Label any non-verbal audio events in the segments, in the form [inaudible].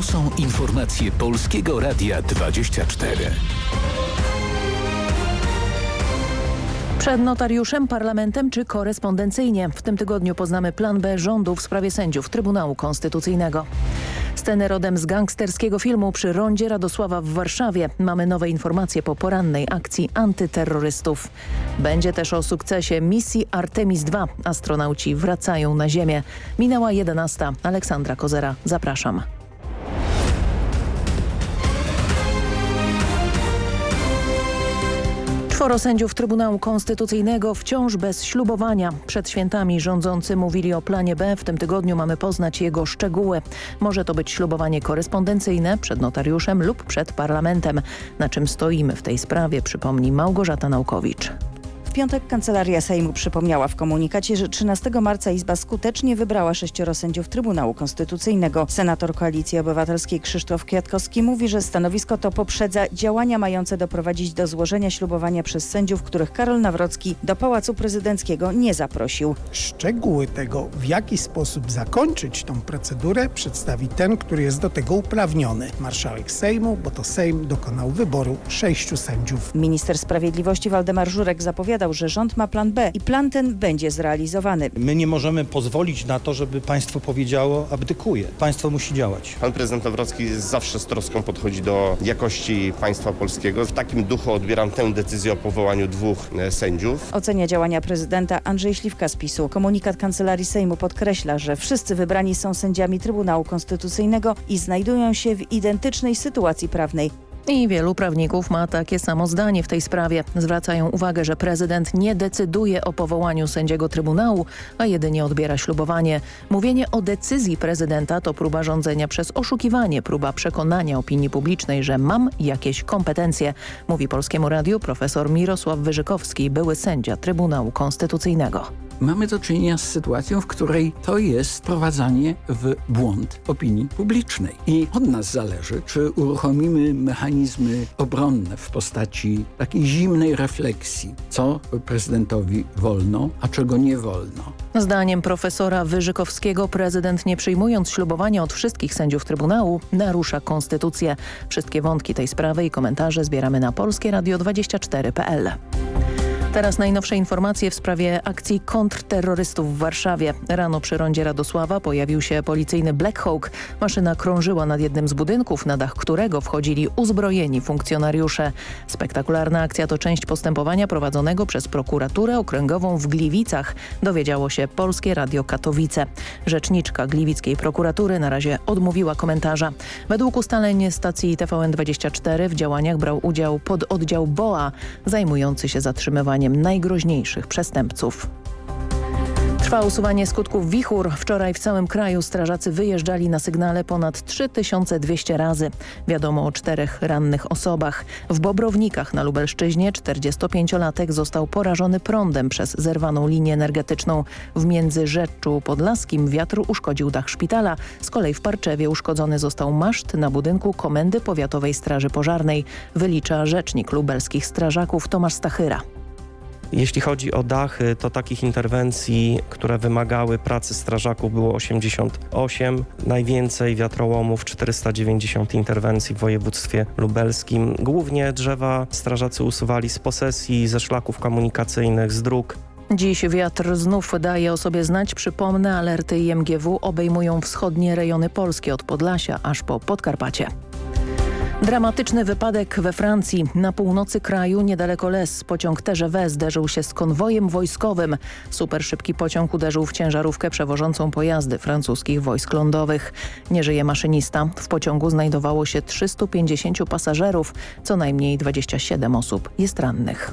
To są informacje Polskiego Radia 24. Przed notariuszem, parlamentem czy korespondencyjnie. W tym tygodniu poznamy plan B rządu w sprawie sędziów Trybunału Konstytucyjnego. Sceny rodem z gangsterskiego filmu przy rondzie Radosława w Warszawie. Mamy nowe informacje po porannej akcji antyterrorystów. Będzie też o sukcesie misji Artemis II. Astronauci wracają na Ziemię. Minęła 11. Aleksandra Kozera. Zapraszam. Czworo sędziów Trybunału Konstytucyjnego wciąż bez ślubowania. Przed świętami rządzący mówili o planie B. W tym tygodniu mamy poznać jego szczegóły. Może to być ślubowanie korespondencyjne przed notariuszem lub przed parlamentem. Na czym stoimy w tej sprawie przypomni Małgorzata Naukowicz. W piątek Kancelaria Sejmu przypomniała w komunikacie, że 13 marca Izba skutecznie wybrała sześcioro sędziów Trybunału Konstytucyjnego. Senator Koalicji Obywatelskiej Krzysztof Kwiatkowski mówi, że stanowisko to poprzedza działania mające doprowadzić do złożenia ślubowania przez sędziów, których Karol Nawrocki do Pałacu Prezydenckiego nie zaprosił. Szczegóły tego, w jaki sposób zakończyć tą procedurę, przedstawi ten, który jest do tego uprawniony. Marszałek Sejmu, bo to Sejm dokonał wyboru sześciu sędziów. Minister Sprawiedliwości Waldemar Żurek zapowiada, że rząd ma plan B i plan ten będzie zrealizowany. My nie możemy pozwolić na to, żeby państwo powiedziało abdykuje. Państwo musi działać. Pan prezydent Nawrocki zawsze z troską podchodzi do jakości państwa polskiego. W takim duchu odbieram tę decyzję o powołaniu dwóch e, sędziów. Ocenia działania prezydenta Andrzej Śliwka z PiSu. Komunikat Kancelarii Sejmu podkreśla, że wszyscy wybrani są sędziami Trybunału Konstytucyjnego i znajdują się w identycznej sytuacji prawnej. I wielu prawników ma takie samo zdanie w tej sprawie. Zwracają uwagę, że prezydent nie decyduje o powołaniu sędziego Trybunału, a jedynie odbiera ślubowanie. Mówienie o decyzji prezydenta to próba rządzenia przez oszukiwanie, próba przekonania opinii publicznej, że mam jakieś kompetencje, mówi Polskiemu Radiu profesor Mirosław Wyżykowski, były sędzia Trybunału Konstytucyjnego mamy do czynienia z sytuacją, w której to jest prowadzenie w błąd opinii publicznej. I od nas zależy, czy uruchomimy mechanizmy obronne w postaci takiej zimnej refleksji, co prezydentowi wolno, a czego nie wolno. Zdaniem profesora Wyżykowskiego prezydent nie przyjmując ślubowania od wszystkich sędziów Trybunału narusza konstytucję. Wszystkie wątki tej sprawy i komentarze zbieramy na polskieradio24.pl. Teraz najnowsze informacje w sprawie akcji kontrterrorystów w Warszawie. Rano przy rondzie Radosława pojawił się policyjny Black Hawk. Maszyna krążyła nad jednym z budynków, na dach którego wchodzili uzbrojeni funkcjonariusze. Spektakularna akcja to część postępowania prowadzonego przez prokuraturę okręgową w Gliwicach, dowiedziało się Polskie Radio Katowice. Rzeczniczka gliwickiej prokuratury na razie odmówiła komentarza. Według ustaleń stacji TVN24 w działaniach brał udział pododdział BOA zajmujący się zatrzymywaniem najgroźniejszych przestępców. Trwa usuwanie skutków wichur. Wczoraj w całym kraju strażacy wyjeżdżali na sygnale ponad 3200 razy. Wiadomo o czterech rannych osobach. W Bobrownikach na Lubelszczyźnie 45-latek został porażony prądem przez zerwaną linię energetyczną. W Międzyrzeczu Podlaskim wiatr uszkodził dach szpitala. Z kolei w Parczewie uszkodzony został maszt na budynku Komendy Powiatowej Straży Pożarnej. Wylicza rzecznik lubelskich strażaków Tomasz Stachyra. Jeśli chodzi o dachy, to takich interwencji, które wymagały pracy strażaków było 88. Najwięcej wiatrołomów, 490 interwencji w województwie lubelskim. Głównie drzewa strażacy usuwali z posesji, ze szlaków komunikacyjnych, z dróg. Dziś wiatr znów daje o sobie znać. Przypomnę, alerty IMGW obejmują wschodnie rejony Polski od Podlasia aż po Podkarpacie. Dramatyczny wypadek we Francji. Na północy kraju, niedaleko Les, pociąg TGV zderzył się z konwojem wojskowym. Super szybki pociąg uderzył w ciężarówkę przewożącą pojazdy francuskich wojsk lądowych. Nie żyje maszynista. W pociągu znajdowało się 350 pasażerów. Co najmniej 27 osób jest rannych.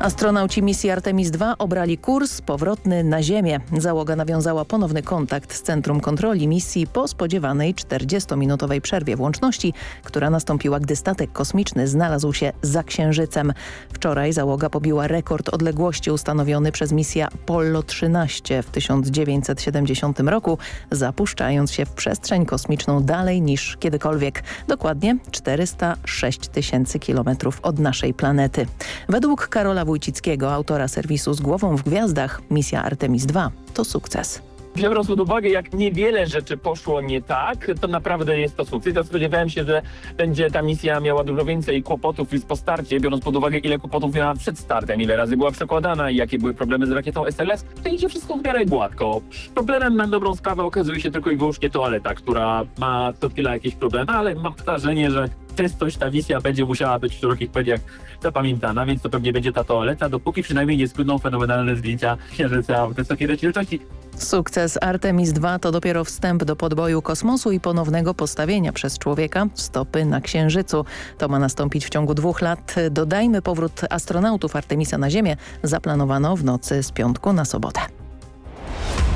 Astronauci misji Artemis II obrali kurs powrotny na Ziemię. Załoga nawiązała ponowny kontakt z Centrum Kontroli misji po spodziewanej 40-minutowej przerwie włączności, która nastąpiła, gdy statek kosmiczny znalazł się za Księżycem. Wczoraj załoga pobiła rekord odległości ustanowiony przez misję Apollo 13 w 1970 roku, zapuszczając się w przestrzeń kosmiczną dalej niż kiedykolwiek. Dokładnie 406 tysięcy kilometrów od naszej planety. Według Karola Wójcickiego, autora serwisu Z głową w gwiazdach, misja Artemis II to sukces. Biorąc pod uwagę, jak niewiele rzeczy poszło nie tak, to naprawdę jest to sukces. Ja spodziewałem się, że będzie ta misja miała dużo więcej kłopotów niż po starcie, biorąc pod uwagę, ile kłopotów miała przed startem, ile razy była przekładana i jakie były problemy z rakietą SLS. To idzie wszystko w miarę gładko. Problemem na dobrą sprawę okazuje się tylko i wyłącznie toaleta, która ma co chwila jakieś problemy, ale mam wrażenie, że częstość ta misja będzie musiała być w szerokich mediach zapamiętana, więc to pewnie będzie ta toaleta, dopóki przynajmniej nie spłyną fenomenalne zdjęcia księżyca w wysokiej rozdzielczości. Sukces Artemis II to dopiero wstęp do podboju kosmosu i ponownego postawienia przez człowieka stopy na Księżycu. To ma nastąpić w ciągu dwóch lat. Dodajmy powrót astronautów Artemisa na Ziemię zaplanowano w nocy z piątku na sobotę.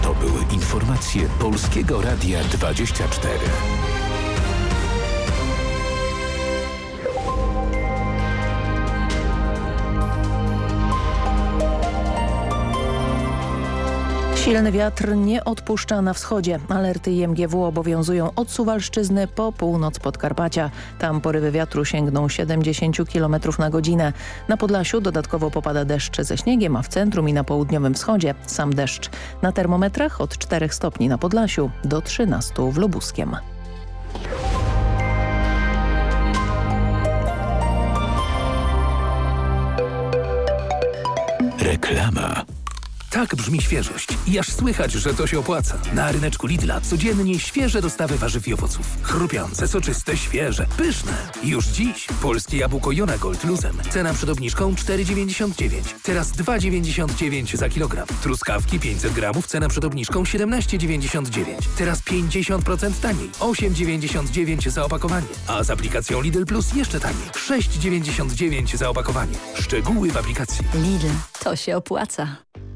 To były informacje Polskiego Radia 24. Silny wiatr nie odpuszcza na wschodzie. Alerty IMGW obowiązują od Suwalszczyzny po północ Podkarpacia. Tam porywy wiatru sięgną 70 km na godzinę. Na Podlasiu dodatkowo popada deszcz ze śniegiem, a w centrum i na południowym wschodzie sam deszcz. Na termometrach od 4 stopni na Podlasiu do 13 w Lubuskiem. Reklama. Tak brzmi świeżość. I aż słychać, że to się opłaca. Na ryneczku Lidla codziennie świeże dostawy warzyw i owoców. Chrupiące, soczyste, świeże, pyszne. Już dziś polskie jabłko Jona Gold luzem. Cena przed obniżką 4,99. Teraz 2,99 za kilogram. Truskawki 500 gramów. Cena przed obniżką 17,99. Teraz 50% taniej. 8,99 za opakowanie. A z aplikacją Lidl Plus jeszcze taniej. 6,99 za opakowanie. Szczegóły w aplikacji. Lidl, to się opłaca.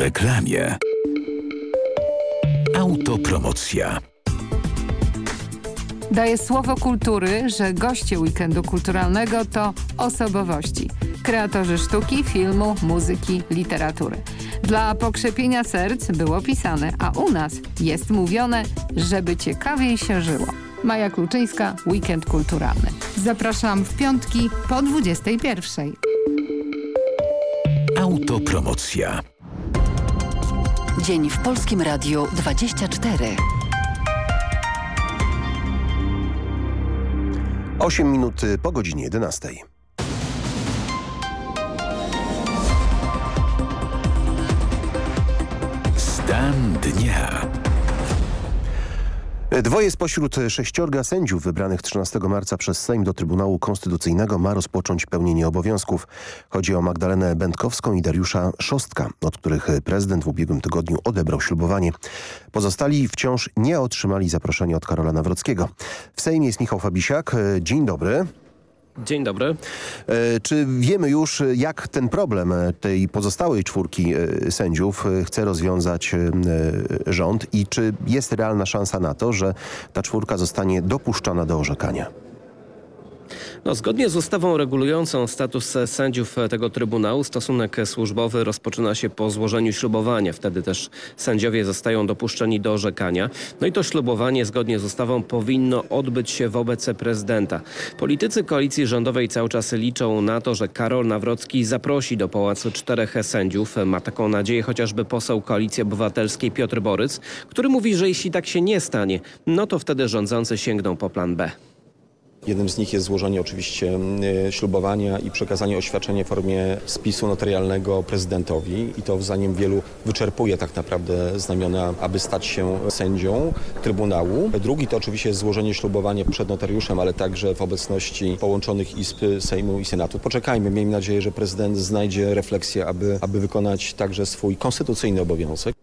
Reklamie. Autopromocja. Daję słowo kultury, że goście weekendu kulturalnego to osobowości. Kreatorzy sztuki, filmu, muzyki, literatury. Dla pokrzepienia serc było pisane, a u nas jest mówione, żeby ciekawiej się żyło. Maja Kluczyńska, Weekend Kulturalny. Zapraszam w piątki po 21. Autopromocja. Dzień w Polskim Radiu 24. 8 minut po godzinie 11. Stan dnia. Dwoje spośród sześciorga sędziów wybranych 13 marca przez Sejm do Trybunału Konstytucyjnego ma rozpocząć pełnienie obowiązków. Chodzi o Magdalenę Będkowską i Dariusza Szostka, od których prezydent w ubiegłym tygodniu odebrał ślubowanie. Pozostali wciąż nie otrzymali zaproszenia od Karola Nawrockiego. W Sejmie jest Michał Fabisiak. Dzień dobry. Dzień dobry. Czy wiemy już, jak ten problem tej pozostałej czwórki sędziów chce rozwiązać rząd i czy jest realna szansa na to, że ta czwórka zostanie dopuszczona do orzekania? No, zgodnie z ustawą regulującą status sędziów tego Trybunału stosunek służbowy rozpoczyna się po złożeniu ślubowania. Wtedy też sędziowie zostają dopuszczeni do orzekania. No i to ślubowanie zgodnie z ustawą powinno odbyć się wobec prezydenta. Politycy koalicji rządowej cały czas liczą na to, że Karol Nawrocki zaprosi do pałacu czterech sędziów. Ma taką nadzieję chociażby poseł Koalicji Obywatelskiej Piotr Boryc, który mówi, że jeśli tak się nie stanie, no to wtedy rządzący sięgną po plan B. Jednym z nich jest złożenie oczywiście y, ślubowania i przekazanie oświadczenia w formie spisu notarialnego prezydentowi i to zdaniem wielu wyczerpuje tak naprawdę znamiona, aby stać się sędzią Trybunału. Drugi to oczywiście jest złożenie ślubowania przed notariuszem, ale także w obecności połączonych izb Sejmu i Senatu. Poczekajmy, miejmy nadzieję, że prezydent znajdzie refleksję, aby, aby wykonać także swój konstytucyjny obowiązek.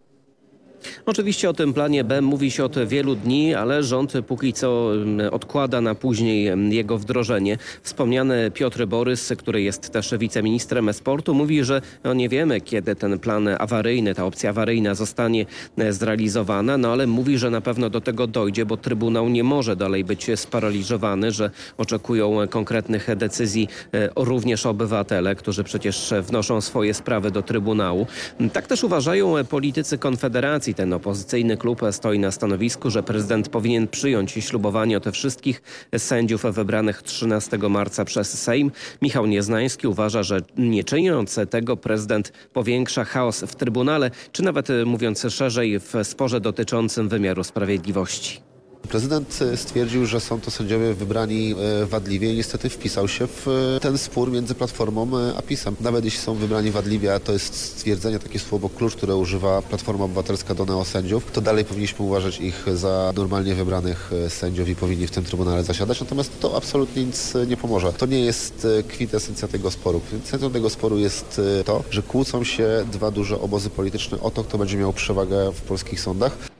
Oczywiście o tym planie B mówi się od wielu dni, ale rząd póki co mm, odkłada na później mm, jego wdrożenie. Wspomniany Piotr Borys, który jest też wiceministrem sportu, mówi, że no nie wiemy, kiedy ten plan awaryjny, ta opcja awaryjna zostanie e, zrealizowana, no ale mówi, że na pewno do tego dojdzie, bo Trybunał nie może dalej być sparaliżowany, że oczekują konkretnych decyzji e, również obywatele, którzy przecież wnoszą swoje sprawy do Trybunału. Tak też uważają politycy Konfederacji ten opozycyjny klub stoi na stanowisku, że prezydent powinien przyjąć ślubowanie od wszystkich sędziów wybranych 13 marca przez Sejm. Michał Nieznański uważa, że nie czyniąc tego prezydent powiększa chaos w Trybunale, czy nawet mówiąc szerzej w sporze dotyczącym wymiaru sprawiedliwości. Prezydent e, stwierdził, że są to sędziowie wybrani e, wadliwie i niestety wpisał się w e, ten spór między Platformą a PiSem. Nawet jeśli są wybrani wadliwie, a to jest stwierdzenie, takie słowo klucz, które używa Platforma Obywatelska do neosędziów, to dalej powinniśmy uważać ich za normalnie wybranych sędziów i powinni w tym Trybunale zasiadać. Natomiast to absolutnie nic nie pomoże. To nie jest kwintesencja tego sporu. Kwintesencją tego sporu jest to, że kłócą się dwa duże obozy polityczne o to, kto będzie miał przewagę w polskich sądach.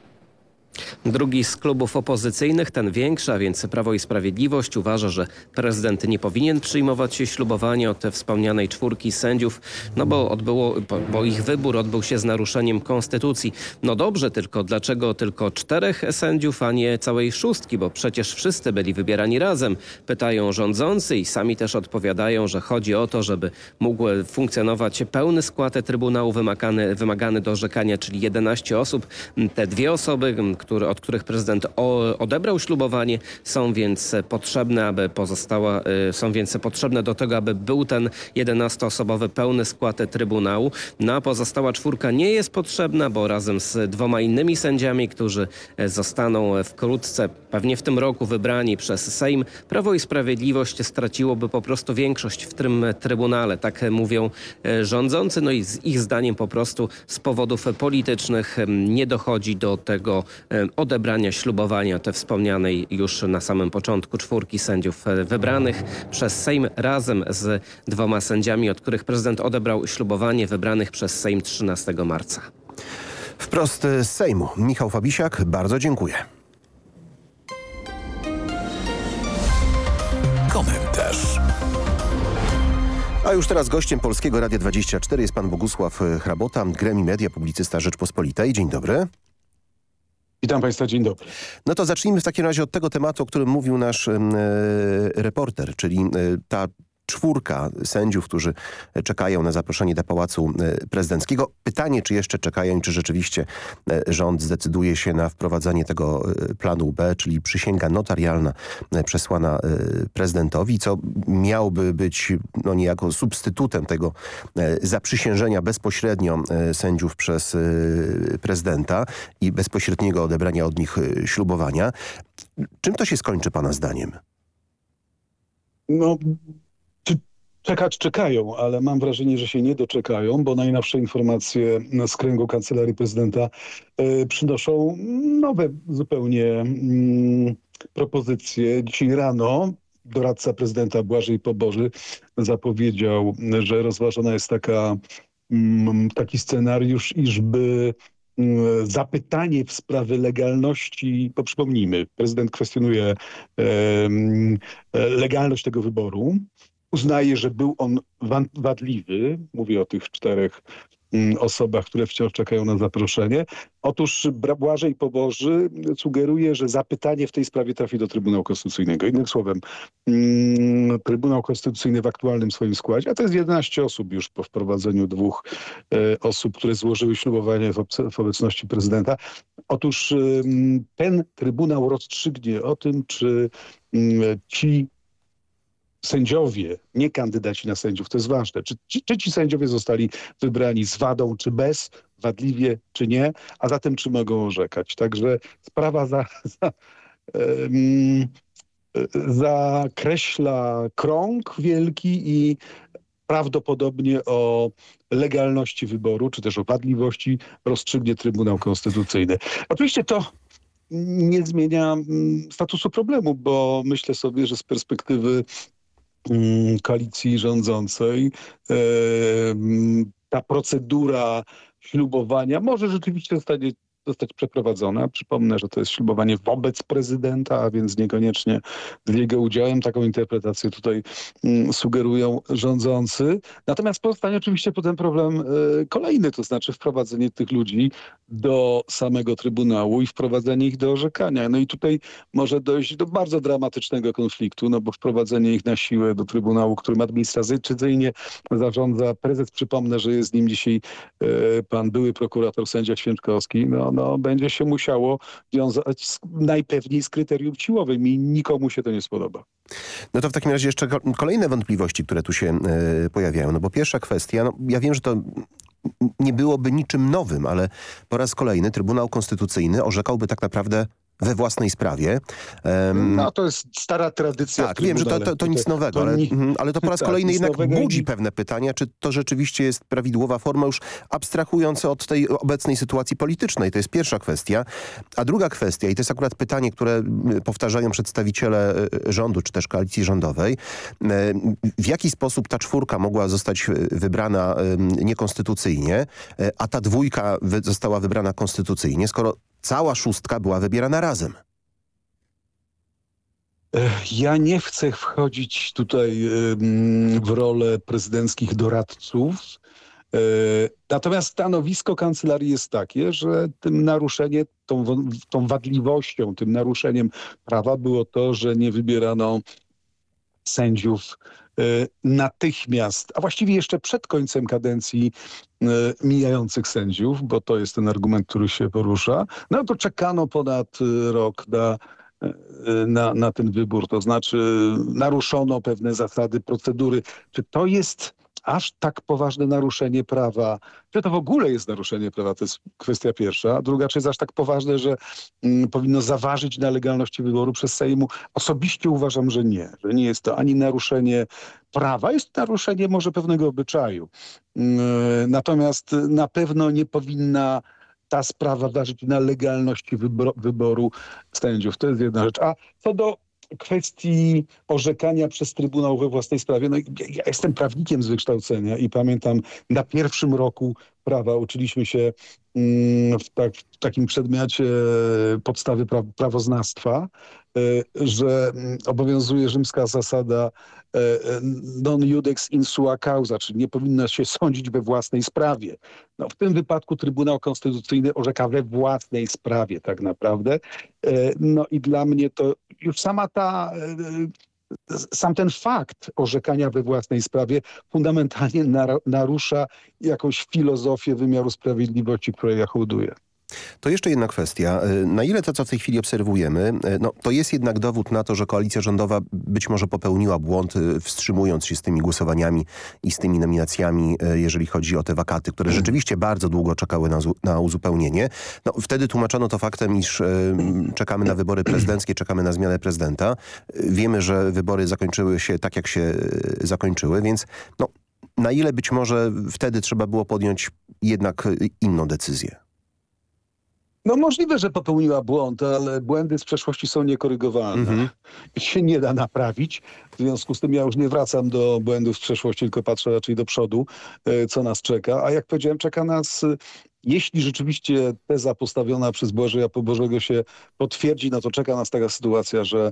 Drugi z klubów opozycyjnych, ten większy, a więc Prawo i Sprawiedliwość, uważa, że prezydent nie powinien przyjmować ślubowania od wspomnianej czwórki sędziów, no bo, odbyło, bo ich wybór odbył się z naruszeniem konstytucji. No dobrze, tylko dlaczego tylko czterech sędziów, a nie całej szóstki, bo przecież wszyscy byli wybierani razem, pytają rządzący i sami też odpowiadają, że chodzi o to, żeby mógł funkcjonować pełny skład Trybunału wymagany, wymagany do orzekania, czyli 11 osób. Te dwie osoby, które, od których prezydent odebrał ślubowanie, są więc potrzebne, aby pozostała, y, są więc potrzebne do tego, aby był ten 11-osobowy pełny skład Trybunału. No pozostała czwórka nie jest potrzebna, bo razem z dwoma innymi sędziami, którzy e, zostaną wkrótce, pewnie w tym roku wybrani przez Sejm, Prawo i Sprawiedliwość straciłoby po prostu większość w tym Trybunale. Tak mówią e, rządzący. No i z ich zdaniem po prostu z powodów politycznych nie dochodzi do tego odebrania ślubowania te wspomnianej już na samym początku czwórki sędziów wybranych przez Sejm razem z dwoma sędziami, od których prezydent odebrał ślubowanie wybranych przez Sejm 13 marca. Wprost z Sejmu. Michał Fabisiak, bardzo dziękuję. Komentarz. A już teraz gościem Polskiego Radia 24 jest pan Bogusław Hrabota, Gremi Media, publicysta Rzeczpospolitej. Dzień dobry. Witam Państwa, dzień dobry. No to zacznijmy w takim razie od tego tematu, o którym mówił nasz e, reporter, czyli e, ta czwórka sędziów, którzy czekają na zaproszenie do Pałacu e, Prezydenckiego. Pytanie, czy jeszcze czekają, czy rzeczywiście e, rząd zdecyduje się na wprowadzanie tego e, planu B, czyli przysięga notarialna przesłana prezydentowi, co miałoby być no, niejako substytutem tego zaprzysiężenia bezpośrednio sędziów przez prezydenta i bezpośredniego odebrania od nich ślubowania. Czym to się skończy pana zdaniem? No, Czekać czekają, ale mam wrażenie, że się nie doczekają, bo najnowsze informacje z kręgu Kancelarii Prezydenta y, przynoszą nowe zupełnie y, propozycje. Dzisiaj rano doradca prezydenta Błażej Poboży zapowiedział, że rozważana jest taka, y, taki scenariusz, iżby zapytanie w sprawie legalności, bo przypomnijmy, prezydent kwestionuje legalność tego wyboru, uznaje, że był on wadliwy. Mówię o tych czterech mm, osobach, które wciąż czekają na zaproszenie. Otóż Błażej Poboży sugeruje, że zapytanie w tej sprawie trafi do Trybunału Konstytucyjnego. Innym słowem, mm, Trybunał Konstytucyjny w aktualnym swoim składzie, a to jest 11 osób już po wprowadzeniu dwóch e, osób, które złożyły ślubowanie w, obecności prezydenta. Otóż ten Trybunał rozstrzygnie o tym, czy mm, ci sędziowie, nie kandydaci na sędziów, to jest ważne. Czy, czy, czy, ci sędziowie zostali wybrani z wadą, czy bez, wadliwie, czy nie, a zatem czy mogą orzekać. Także sprawa za, za um, zakreśla krąg wielki i prawdopodobnie o legalności wyboru, czy też o wadliwości rozstrzygnie Trybunał Konstytucyjny. Oczywiście to nie zmienia mm, statusu problemu, bo myślę sobie, że z perspektywy koalicji rządzącej. Mm, ta procedura ślubowania może rzeczywiście zostanie zostać przeprowadzona. Przypomnę, że to jest ślubowanie wobec prezydenta, a więc niekoniecznie z jego udziałem. Taką interpretację tutaj mm, sugerują rządzący. Natomiast pozostanie oczywiście potem problem y, kolejny, to znaczy wprowadzenie tych ludzi do samego Trybunału i wprowadzenie ich do orzekania. No i tutaj może dojść do bardzo dramatycznego konfliktu, no bo wprowadzenie ich na siłę do Trybunału, którym administracyjnie zarządza prezes, przypomnę, że jest nim dzisiaj y, pan były prokurator sędzia Święczkowski, no, no, będzie się musiało wiązać z, najpewniej z kryterium siłowym i nikomu się to nie spodoba. No to w takim razie jeszcze kolejne wątpliwości, które tu się y, pojawiają. No bo pierwsza kwestia, no ja wiem, że to nie byłoby niczym nowym, ale po raz kolejny Trybunał Konstytucyjny orzekałby tak naprawdę we własnej sprawie. Um, no to jest stara tradycja. Tak, wiem, że to, to, to nic nowego, ale, mhm, ale to po raz tak, kolejny jednak budzi pewne pytania, czy to rzeczywiście jest prawidłowa forma, już abstrahując od tej obecnej sytuacji politycznej. To jest pierwsza kwestia. A druga kwestia, i to jest akurat pytanie, które powtarzają przedstawiciele e, rządu, czy też koalicji rządowej, w jaki sposób ta czwórka mogła zostać wybrana niekonstytucyjnie, a ta dwójka została wybrana konstytucyjnie, skoro cała szóstka była wybierana razem. Ja nie chcę wchodzić tutaj w rolę prezydenckich doradców. E, natomiast stanowisko kancelarii jest takie, że tym naruszeniem, tą, tą wadliwością, tym naruszeniem prawa było to, że nie wybierano sędziów E, natychmiast, a właściwie jeszcze przed końcem kadencji e, mijających sędziów, bo to jest ten argument, który się porusza, no to czekano ponad e, rok na na, na ten wybór, to znaczy naruszono pewne zasady, procedury. Czy to jest aż tak poważne naruszenie prawa, czy to w ogóle jest naruszenie prawa, to jest kwestia pierwsza. Druga, czy jest aż tak poważne, że mm, powinno zaważyć na legalności wyboru przez Sejmu? Osobiście uważam, że nie. Że nie jest to ani naruszenie prawa, jest to naruszenie może pewnego obyczaju. Yy, natomiast na pewno nie powinna ta sprawa ważyć na legalności wyboru, sędziów. To jest jedna rzecz. A co do kwestii orzekania przez Trybunał we własnej sprawie. No, ja jestem prawnikiem z wykształcenia i pamiętam na pierwszym roku prawa uczyliśmy się mm, w, tak, w takim przedmiocie podstawy pra prawoznawstwa, że mm, obowiązuje rzymska zasada e, e, non judex in sua causa, czyli nie powinno się sądzić we własnej sprawie. No, w tym wypadku Trybunał Konstytucyjny orzeka we własnej sprawie tak naprawdę. No i dla mnie to już sama ta sam ten fakt orzekania we własnej sprawie fundamentalnie narusza jakąś filozofię wymiaru sprawiedliwości, której ja hołduję. To jeszcze jedna kwestia. E, na ile to, co w tej chwili obserwujemy, e, no, to jest jednak dowód na to, że koalicja rządowa być może popełniła błąd, e, wstrzymując się z tymi głosowaniami i z tymi nominacjami, jeżeli chodzi o te wakaty, które rzeczywiście bardzo długo czekały na, na uzupełnienie. No, wtedy tłumaczono to faktem, iż czekamy na wybory prezydenckie, czekamy na zmianę prezydenta. Wiemy, że wybory zakończyły się tak, jak się zakończyły, więc no, na ile być może wtedy trzeba było podjąć jednak inną decyzję? No możliwe, że popełniła błąd, ale błędy z przeszłości są niekorygowalne. Mhm. Ich się nie da naprawić. W związku z tym ja już nie wracam do błędów z przeszłości, tylko patrzę raczej do przodu, e, co nas czeka. A jak powiedziałem, czeka nas jeśli rzeczywiście teza postawiona przez Błażeja Pobożego się potwierdzi, no to czeka nas taka sytuacja, że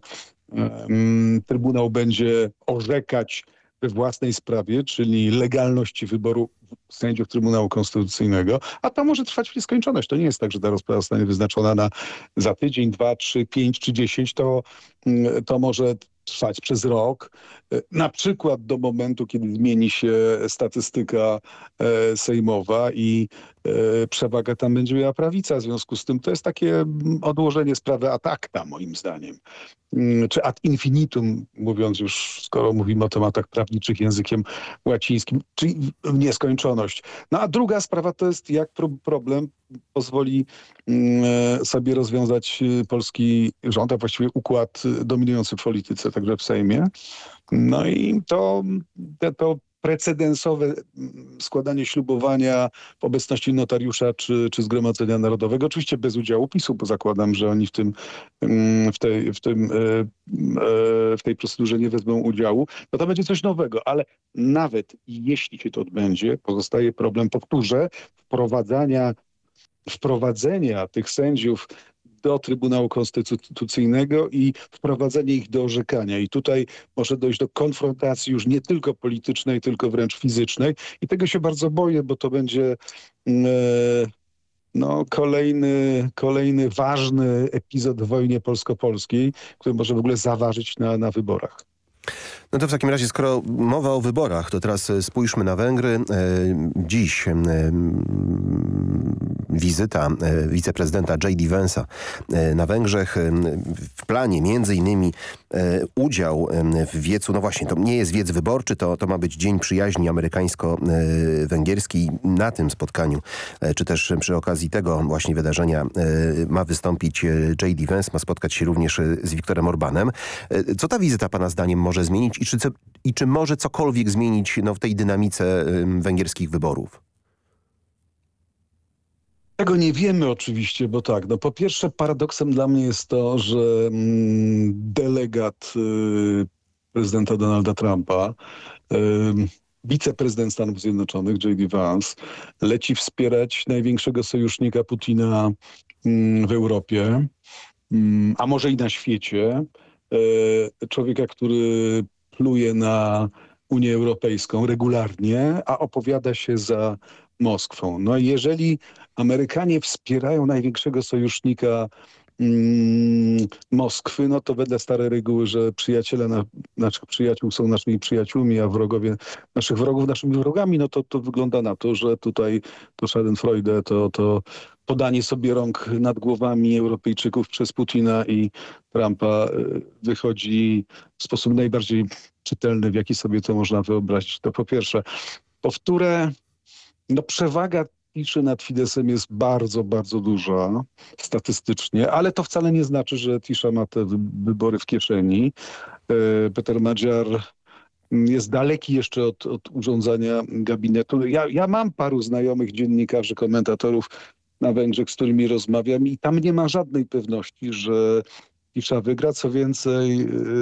um, Trybunał będzie orzekać we własnej sprawie, czyli legalności wyboru sędziów Trybunału Konstytucyjnego, a to może trwać w nieskończoność. To nie jest tak, że ta rozprawa zostanie wyznaczona na za tydzień, dwa, trzy, pięć czy dziesięć. To, mm, to może trwać przez rok, e, na przykład do momentu, kiedy zmieni się statystyka e, sejmowa i e, przewaga tam będzie miała prawica. W związku z tym to jest takie mm, odłożenie sprawy ad acta, moim zdaniem. Mm, czy ad infinitum, mówiąc już, skoro mówimy o tematach prawniczych językiem łacińskim, czyli w nieskończoność. No a druga sprawa to jest jak problem pozwoli mm, sobie rozwiązać polski rząd, a właściwie układ dominujący w polityce, także w Sejmie. No i to, to precedensowe mm, składanie ślubowania w obecności notariusza czy, czy Zgromadzenia Narodowego. Oczywiście bez udziału PiSu, bo zakładam, że oni w, tym, mm, w, tej, w, tym, e, e, w tej procedurze nie wezmą udziału. No to będzie coś nowego, ale nawet jeśli się to odbędzie, pozostaje problem, powtórzę, wprowadzania wprowadzenia tych sędziów do Trybunału Konstytucyjnego i wprowadzenie ich do orzekania. I tutaj może dojść do konfrontacji już nie tylko politycznej, tylko wręcz fizycznej. I tego się bardzo boję, bo to będzie e, no, kolejny, kolejny ważny epizod w wojnie polsko-polskiej, który może w ogóle zaważyć na, na wyborach. No to w takim razie, skoro mowa o wyborach, to teraz e, spójrzmy na Węgry. E, dziś e, wizyta wiceprezydenta J.D. Vance'a na Węgrzech. W planie między innymi udział w wiecu, no właśnie, to nie jest wiec wyborczy, to, to ma być Dzień Przyjaźni Amerykańsko-Węgierskiej. Na tym spotkaniu, czy też przy okazji tego właśnie wydarzenia ma wystąpić J.D. Vance, ma spotkać się również z Viktorem Orbanem. Co ta wizyta pana zdaniem może zmienić i czy, i czy może cokolwiek zmienić no, w tej dynamice węgierskich wyborów? Tego nie wiemy oczywiście, bo tak, no po pierwsze paradoksem dla mnie jest to, że mm, delegat y, prezydenta Donalda Trumpa, wiceprezydent Stanów Zjednoczonych, J.D. Vance, leci wspierać największego sojusznika Putina y, w Europie, mm, a może i na świecie, y, człowieka, który pluje na Unię Europejską regularnie, a opowiada się za Moskwą. No jeżeli Amerykanie wspierają największego sojusznika mm, Moskwy, no to wedle starej reguły, że przyjaciele na, naszych przyjaciół są naszymi przyjaciółmi, a wrogowie naszych wrogów naszymi wrogami, no to, to wygląda na to, że tutaj to Schadenfreude, to, to podanie sobie rąk nad głowami Europejczyków przez Putina i Trumpa y, wychodzi w sposób najbardziej czytelny, w jaki sobie to można wyobrazić. To po pierwsze. Po wtóre, no przewaga Tiszy nad Fidesem jest bardzo, bardzo duża statystycznie, ale to wcale nie znaczy, że Tisza ma te wybory w kieszeni. Y, Peter Madziar jest daleki jeszcze od, od urządzania gabinetu. Ja, ja mam paru znajomych dziennikarzy, komentatorów, na Węgrzech, z którymi rozmawiam i tam nie ma żadnej pewności, że Fisza wygra. Co więcej,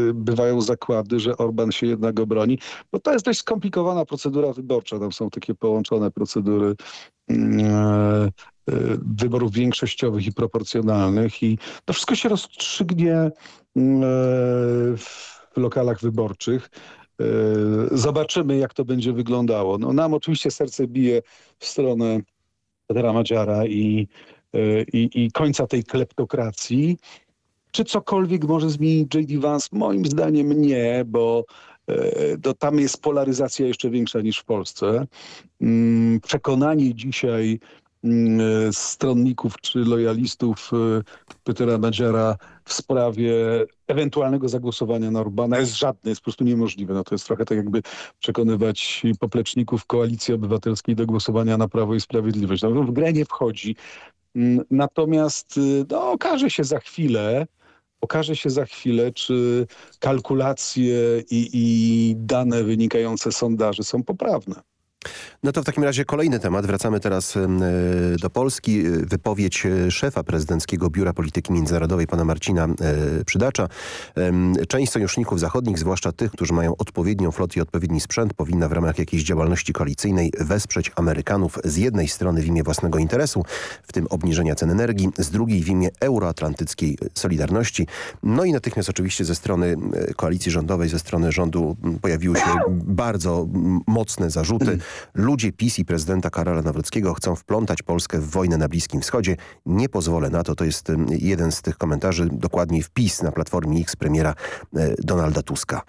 y, bywają zakłady, że Orban się jednak obroni, bo to jest dość skomplikowana procedura wyborcza. Tam są takie połączone procedury mm, e, e, wyborów większościowych i proporcjonalnych i to wszystko się rozstrzygnie mm, e, w lokalach wyborczych. Zobaczymy, jak to będzie wyglądało. No, nam oczywiście serce bije w stronę Petera Madziara i, e, i, i końca tej kleptokracji. Czy cokolwiek może zmienić J.D. Vance? Moim zdaniem nie, bo e, to tam jest polaryzacja jeszcze większa niż w Polsce. Mm, przekonanie dzisiaj Mm, e, stronników czy lojalistów e, Petera Madziara w sprawie ewentualnego zagłosowania na Orbana jest żadne, jest po prostu niemożliwe. No to jest trochę tak jakby przekonywać popleczników Koalicji Obywatelskiej do głosowania na Prawo i Sprawiedliwość. No, w grę nie wchodzi. Mm, natomiast y, no, okaże się za chwilę, okaże się za chwilę, czy kalkulacje i, i dane wynikające z sondaży są poprawne. No to w takim razie kolejny temat. Wracamy teraz e, do Polski. Wypowiedź e, szefa prezydenckiego Biura Polityki Międzynarodowej, pana Marcina e, Przydacza. Część sojuszników zachodnich, zwłaszcza tych, którzy mają odpowiednią flotę i odpowiedni sprzęt, powinna w ramach jakiejś działalności koalicyjnej wesprzeć Amerykanów z jednej strony w imię własnego interesu, w tym obniżenia cen energii, z drugiej w imię euroatlantyckiej solidarności. No i natychmiast oczywiście ze strony koalicji rządowej, ze strony rządu pojawiły się bardzo mocne zarzuty. [clears throat] Ludzie PiS i prezydenta Karola Nawrockiego chcą wplątać Polskę w wojnę na Bliskim Wschodzie. Nie pozwolę na to. To jest jeden z tych komentarzy, dokładniej wpis na Platformie X premiera e, Donalda Tuska.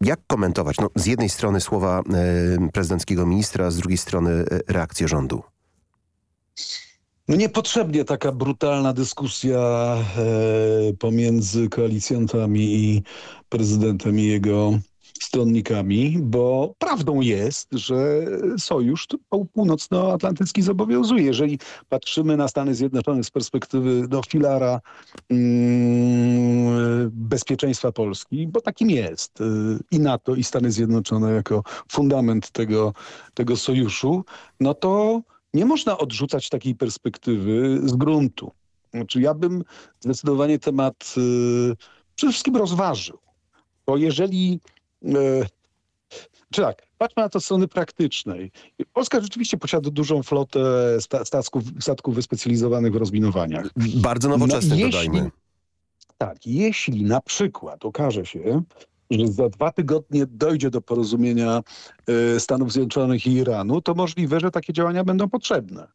Jak komentować? No, z jednej strony słowa e, prezydenckiego ministra, z drugiej strony e, reakcję rządu. No niepotrzebnie taka brutalna dyskusja e, pomiędzy koalicjantami i prezydentem i jego stronnikami, bo prawdą jest, że sojusz północnoatlantycki zobowiązuje. Jeżeli patrzymy na Stany Zjednoczone z perspektywy do filara mm, bezpieczeństwa Polski, bo takim jest y, i NATO, i Stany Zjednoczone jako fundament tego, tego sojuszu, no to nie można odrzucać takiej perspektywy z gruntu. Znaczy ja bym zdecydowanie temat y, przede wszystkim rozważył. Bo jeżeli czy tak, patrzmy na to z strony praktycznej. Polska rzeczywiście posiada dużą flotę statków, statków wyspecjalizowanych w rozminowaniach. Bardzo nowoczesnych, no, dodajmy. Tak, jeśli na przykład okaże się, że za dwa tygodnie dojdzie do porozumienia y, Stanów Zjednoczonych i Iranu, to możliwe, że takie działania będą potrzebne.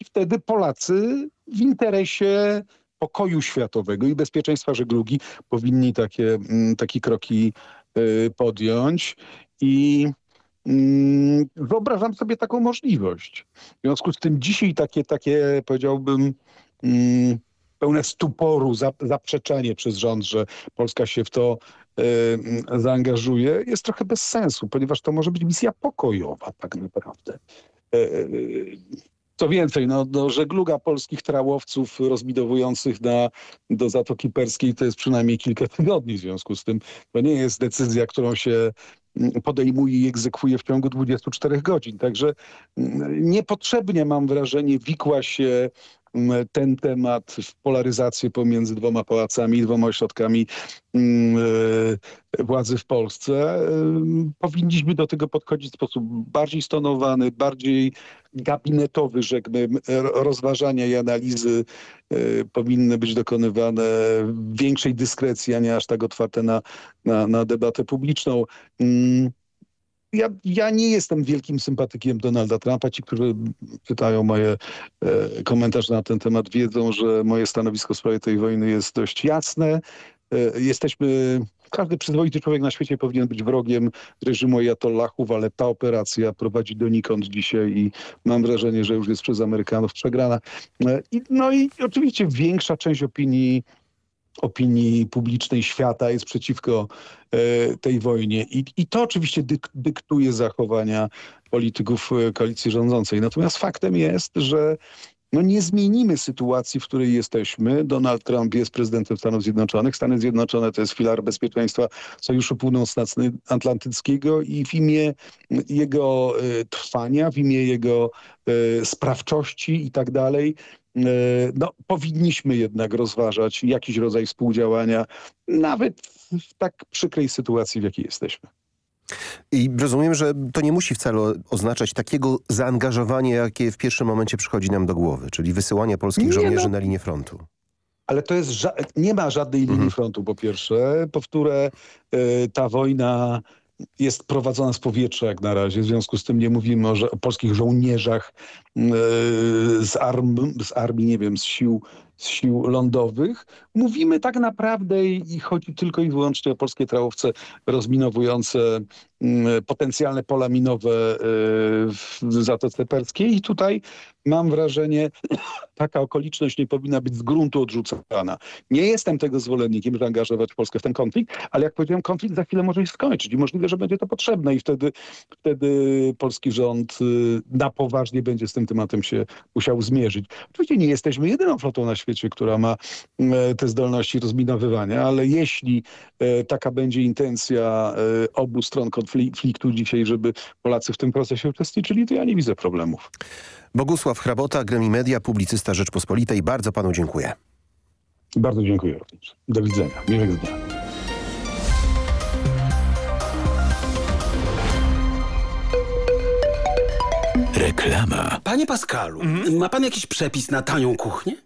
I wtedy Polacy w interesie pokoju światowego i bezpieczeństwa żeglugi powinni takie, mm, takie kroki podjąć i mm, wyobrażam sobie taką możliwość. W związku z tym dzisiaj takie, takie powiedziałbym, mm, pełne stuporu, zaprzeczenie przez rząd, że Polska się w to y, zaangażuje, jest trochę bez sensu, ponieważ to może być misja pokojowa tak naprawdę. Co więcej, no, no, żegluga polskich trałowców rozbudowujących na, do Zatoki Perskiej to jest przynajmniej kilka [laughs] tygodni w związku z tym. To nie jest decyzja, którą się mm, podejmuje i egzekwuje w ciągu 24 godzin. Także mm, niepotrzebnie mam wrażenie wikła się ten temat w polaryzację pomiędzy dwoma pałacami i dwoma ośrodkami e, władzy w Polsce. E, powinniśmy do tego podchodzić w sposób bardziej stonowany, bardziej gabinetowy, rzekłbym. Rozważania i analizy e, powinny być dokonywane w większej dyskrecji, a nie aż tak otwarte na, na, na debatę publiczną. Ja, ja nie jestem wielkim sympatykiem Donalda Trumpa. Ci, którzy czytają moje e, komentarze na ten temat wiedzą, że moje stanowisko w sprawie tej wojny jest dość jasne. E, jesteśmy każdy przyzwoity człowiek na świecie powinien być wrogiem reżimu ajatollahów, ale ta operacja prowadzi donikąd dzisiaj i mam wrażenie, że już jest przez Amerykanów przegrana. E, no i oczywiście większa część opinii opinii publicznej świata jest przeciwko e, tej wojnie. I, I to oczywiście dyk, dyktuje zachowania polityków e, koalicji rządzącej. Natomiast faktem jest, że no nie zmienimy sytuacji, w której jesteśmy. Donald Trump jest prezydentem Stanów Zjednoczonych. Stany Zjednoczone to jest filar bezpieczeństwa Sojuszu Północnoatlantyckiego i w imię jego e, trwania, w imię jego sprawczości i tak dalej no, powinniśmy jednak rozważać jakiś rodzaj współdziałania, nawet w tak przykrej sytuacji, w jakiej jesteśmy. I rozumiem, że to nie musi wcale oznaczać takiego zaangażowania, jakie w pierwszym momencie przychodzi nam do głowy, czyli wysyłanie polskich nie żołnierzy no. na linię frontu. Ale to jest, nie ma żadnej linii mhm. frontu po pierwsze, po które y, ta wojna jest prowadzona z powietrza jak na razie. W związku z tym nie mówimy o, o polskich żołnierzach yy, z, arm, z armii, nie wiem, z sił, z sił lądowych. Mówimy tak naprawdę i chodzi tylko i wyłącznie o polskie trałowce rozminowujące potencjalne pola minowe yy, w Zatoce Perskiej. I tutaj mam wrażenie, [coughs] taka okoliczność nie powinna być z gruntu odrzucana. Nie jestem tego zwolennikiem, żeby angażować Polskę w ten konflikt, ale jak powiedziałem, konflikt za chwilę może się skończyć i możliwe, że będzie to potrzebne i wtedy, wtedy polski rząd y, na poważnie będzie z tym tematem się musiał zmierzyć. Oczywiście nie jesteśmy jedyną flotą na świecie, która ma e, te zdolności rozminowywania, ale jeśli e, taka będzie intencja e, obu stron konfliktu dzisiaj, żeby Polacy w tym procesie uczestniczyli, to ja nie widzę problemów. Bogusław Hrabota, Gremi Media, publicysta Rzeczpospolitej. Bardzo panu dziękuję. Bardzo dziękuję również. Do widzenia. Miłego dnia. Reklama. Panie Pascalu, mhm. ma pan jakiś przepis na tanią kuchnię?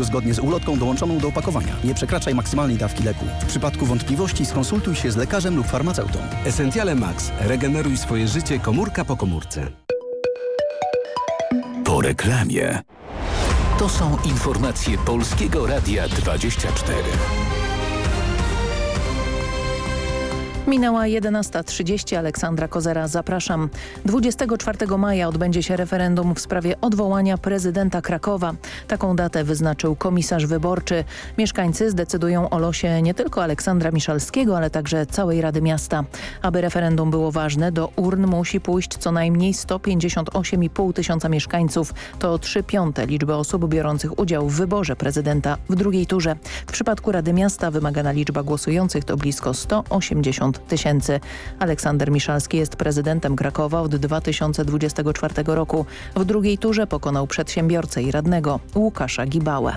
go zgodnie z ulotką dołączoną do opakowania. Nie przekraczaj maksymalnej dawki leku. W przypadku wątpliwości skonsultuj się z lekarzem lub farmaceutą. Essentiale Max. Regeneruj swoje życie komórka po komórce. Po reklamie. To są informacje Polskiego Radia 24. Minęła 11.30. Aleksandra Kozera, zapraszam. 24 maja odbędzie się referendum w sprawie odwołania prezydenta Krakowa. Taką datę wyznaczył komisarz wyborczy. Mieszkańcy zdecydują o losie nie tylko Aleksandra Miszalskiego, ale także całej Rady Miasta. Aby referendum było ważne, do urn musi pójść co najmniej 158,5 tysiąca mieszkańców. To 3 piąte liczby osób biorących udział w wyborze prezydenta w drugiej turze. W przypadku Rady Miasta wymagana liczba głosujących to blisko 180 tysięcy. Aleksander Miszalski jest prezydentem Krakowa od 2024 roku. W drugiej turze pokonał przedsiębiorcę i radnego Łukasza Gibałę.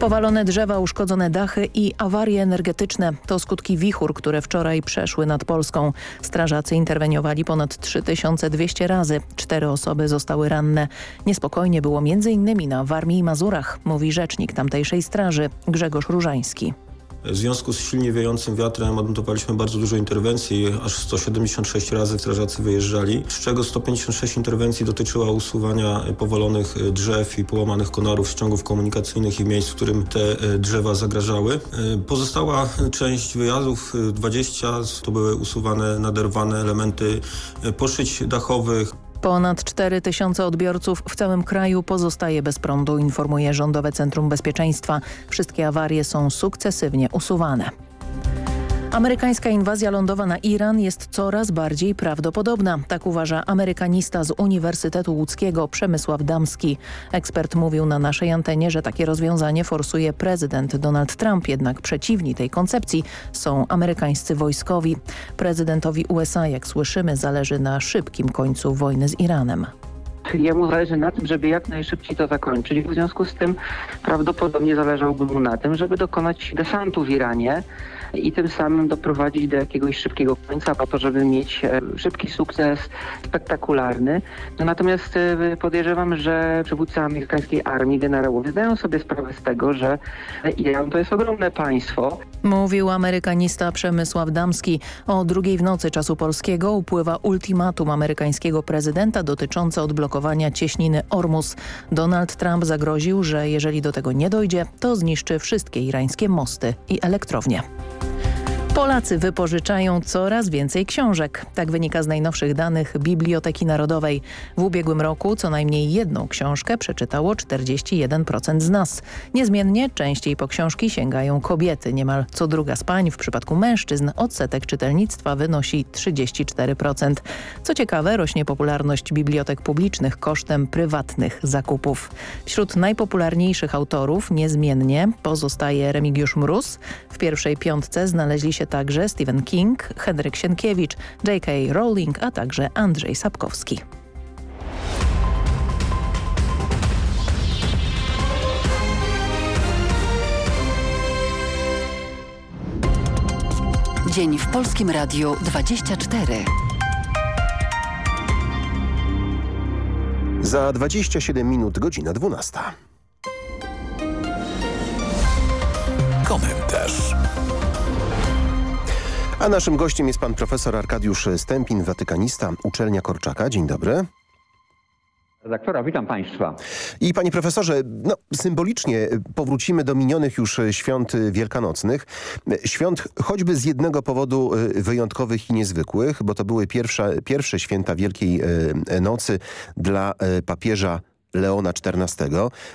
Powalone drzewa, uszkodzone dachy i awarie energetyczne to skutki wichur, które wczoraj przeszły nad Polską. Strażacy interweniowali ponad 3200 razy. Cztery osoby zostały ranne. Niespokojnie było m.in. na Warmii i Mazurach, mówi rzecznik tamtejszej straży Grzegorz Różański. W związku z silnie wiejącym wiatrem odnotowaliśmy bardzo dużo interwencji, aż 176 razy strażacy wyjeżdżali, z czego 156 interwencji dotyczyła usuwania powalonych drzew i połamanych konarów, ściągów komunikacyjnych i miejsc, w którym te drzewa zagrażały. Pozostała część wyjazdów, 20, to były usuwane naderwane elementy poszyć dachowych, Ponad 4 tysiące odbiorców w całym kraju pozostaje bez prądu, informuje Rządowe Centrum Bezpieczeństwa. Wszystkie awarie są sukcesywnie usuwane. Amerykańska inwazja lądowa na Iran jest coraz bardziej prawdopodobna. Tak uważa amerykanista z Uniwersytetu Łódzkiego Przemysław Damski. Ekspert mówił na naszej antenie, że takie rozwiązanie forsuje prezydent Donald Trump, jednak przeciwni tej koncepcji są amerykańscy wojskowi. Prezydentowi USA, jak słyszymy, zależy na szybkim końcu wojny z Iranem. Jemu zależy na tym, żeby jak najszybciej to zakończyć. W związku z tym prawdopodobnie zależałoby mu na tym, żeby dokonać desantu w Iranie i tym samym doprowadzić do jakiegoś szybkiego końca po to, żeby mieć szybki sukces, spektakularny. No natomiast podejrzewam, że przywódcy amerykańskiej armii, generałowie zdają sobie sprawę z tego, że Iran to jest ogromne państwo. Mówił amerykanista Przemysław Damski. O drugiej w nocy czasu polskiego upływa ultimatum amerykańskiego prezydenta dotyczące odblokowania cieśniny Ormus. Donald Trump zagroził, że jeżeli do tego nie dojdzie, to zniszczy wszystkie irańskie mosty i elektrownie. Polacy wypożyczają coraz więcej książek. Tak wynika z najnowszych danych Biblioteki Narodowej. W ubiegłym roku co najmniej jedną książkę przeczytało 41% z nas. Niezmiennie częściej po książki sięgają kobiety. Niemal co druga z pań w przypadku mężczyzn odsetek czytelnictwa wynosi 34%. Co ciekawe rośnie popularność bibliotek publicznych kosztem prywatnych zakupów. Wśród najpopularniejszych autorów niezmiennie pozostaje Remigiusz Mróz. W pierwszej piątce znaleźli się także Stephen King, Henryk Sienkiewicz, J.K. Rowling, a także Andrzej Sapkowski. Dzień w Polskim Radiu 24. Za 27 minut godzina 12. Komentarz. A naszym gościem jest pan profesor Arkadiusz Stępin, watykanista, uczelnia Korczaka. Dzień dobry. Redaktora, witam Państwa. I panie profesorze, no, symbolicznie powrócimy do minionych już świąt wielkanocnych. Świąt choćby z jednego powodu wyjątkowych i niezwykłych, bo to były pierwsza, pierwsze święta Wielkiej Nocy dla papieża Leona XIV.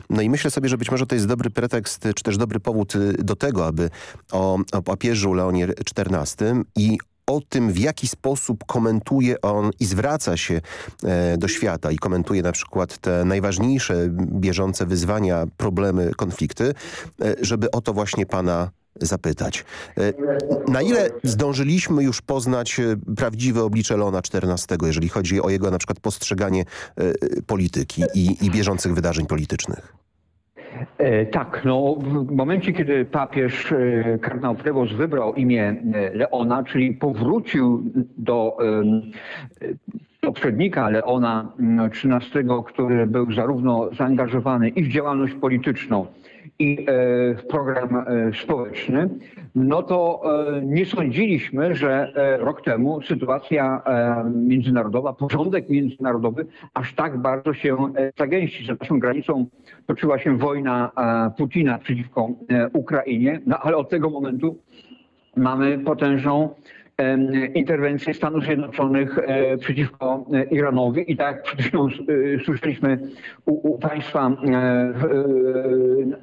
No i myślę sobie, że być może to jest dobry pretekst, czy też dobry powód do tego, aby o, o papieżu Leonie XIV i o tym, w jaki sposób komentuje on i zwraca się e, do świata i komentuje na przykład te najważniejsze bieżące wyzwania, problemy, konflikty, e, żeby o to właśnie pana zapytać. Na ile zdążyliśmy już poznać prawdziwe oblicze Leona XIV, jeżeli chodzi o jego na przykład postrzeganie polityki i, i bieżących wydarzeń politycznych? E, tak, no w momencie, kiedy papież e, kardynał Prevost wybrał imię e, Leona, czyli powrócił do poprzednika Leona XIII, który był zarówno zaangażowany i w działalność polityczną, i w program społeczny, no to nie sądziliśmy, że rok temu sytuacja międzynarodowa, porządek międzynarodowy aż tak bardzo się zagęści. Za naszą granicą toczyła się wojna Putina przeciwko Ukrainie, no ale od tego momentu mamy potężną interwencję Stanów Zjednoczonych e, przeciwko e, Iranowi i tak przed e, słyszeliśmy u, u państwa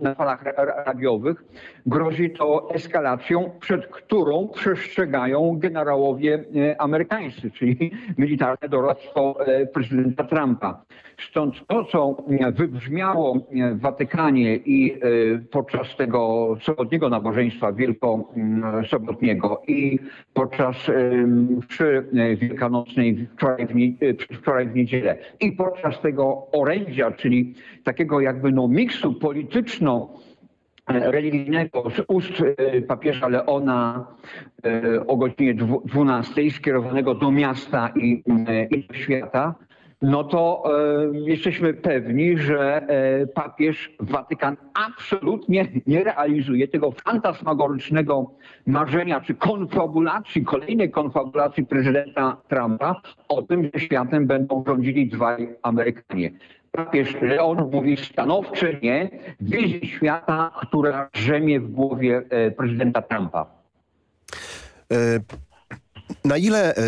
na falach radiowych, grozi to eskalacją, przed którą przestrzegają generałowie amerykańscy, czyli militarne doradztwo prezydenta Trumpa. Stąd to, co wybrzmiało w Watykanie i podczas tego sobotniego nabożeństwa wielkosobotniego i podczas podczas mszy e, wielkanocnej wczoraj w, e, wczoraj w niedzielę. I podczas tego orędzia, czyli takiego jakby no miksu polityczno religijnego z ust e, papieża Leona o godzinie 12 skierowanego do miasta i, i do świata, no to e, jesteśmy pewni, że e, papież Watykan absolutnie nie realizuje tego fantasmagorycznego marzenia czy konfabulacji, kolejnej konfabulacji prezydenta Trumpa o tym, że światem będą rządzili dwaj Amerykanie. Papież Leon mówi stanowcze nie wizji świata, która drzemie w głowie e, prezydenta Trumpa. E, na ile e,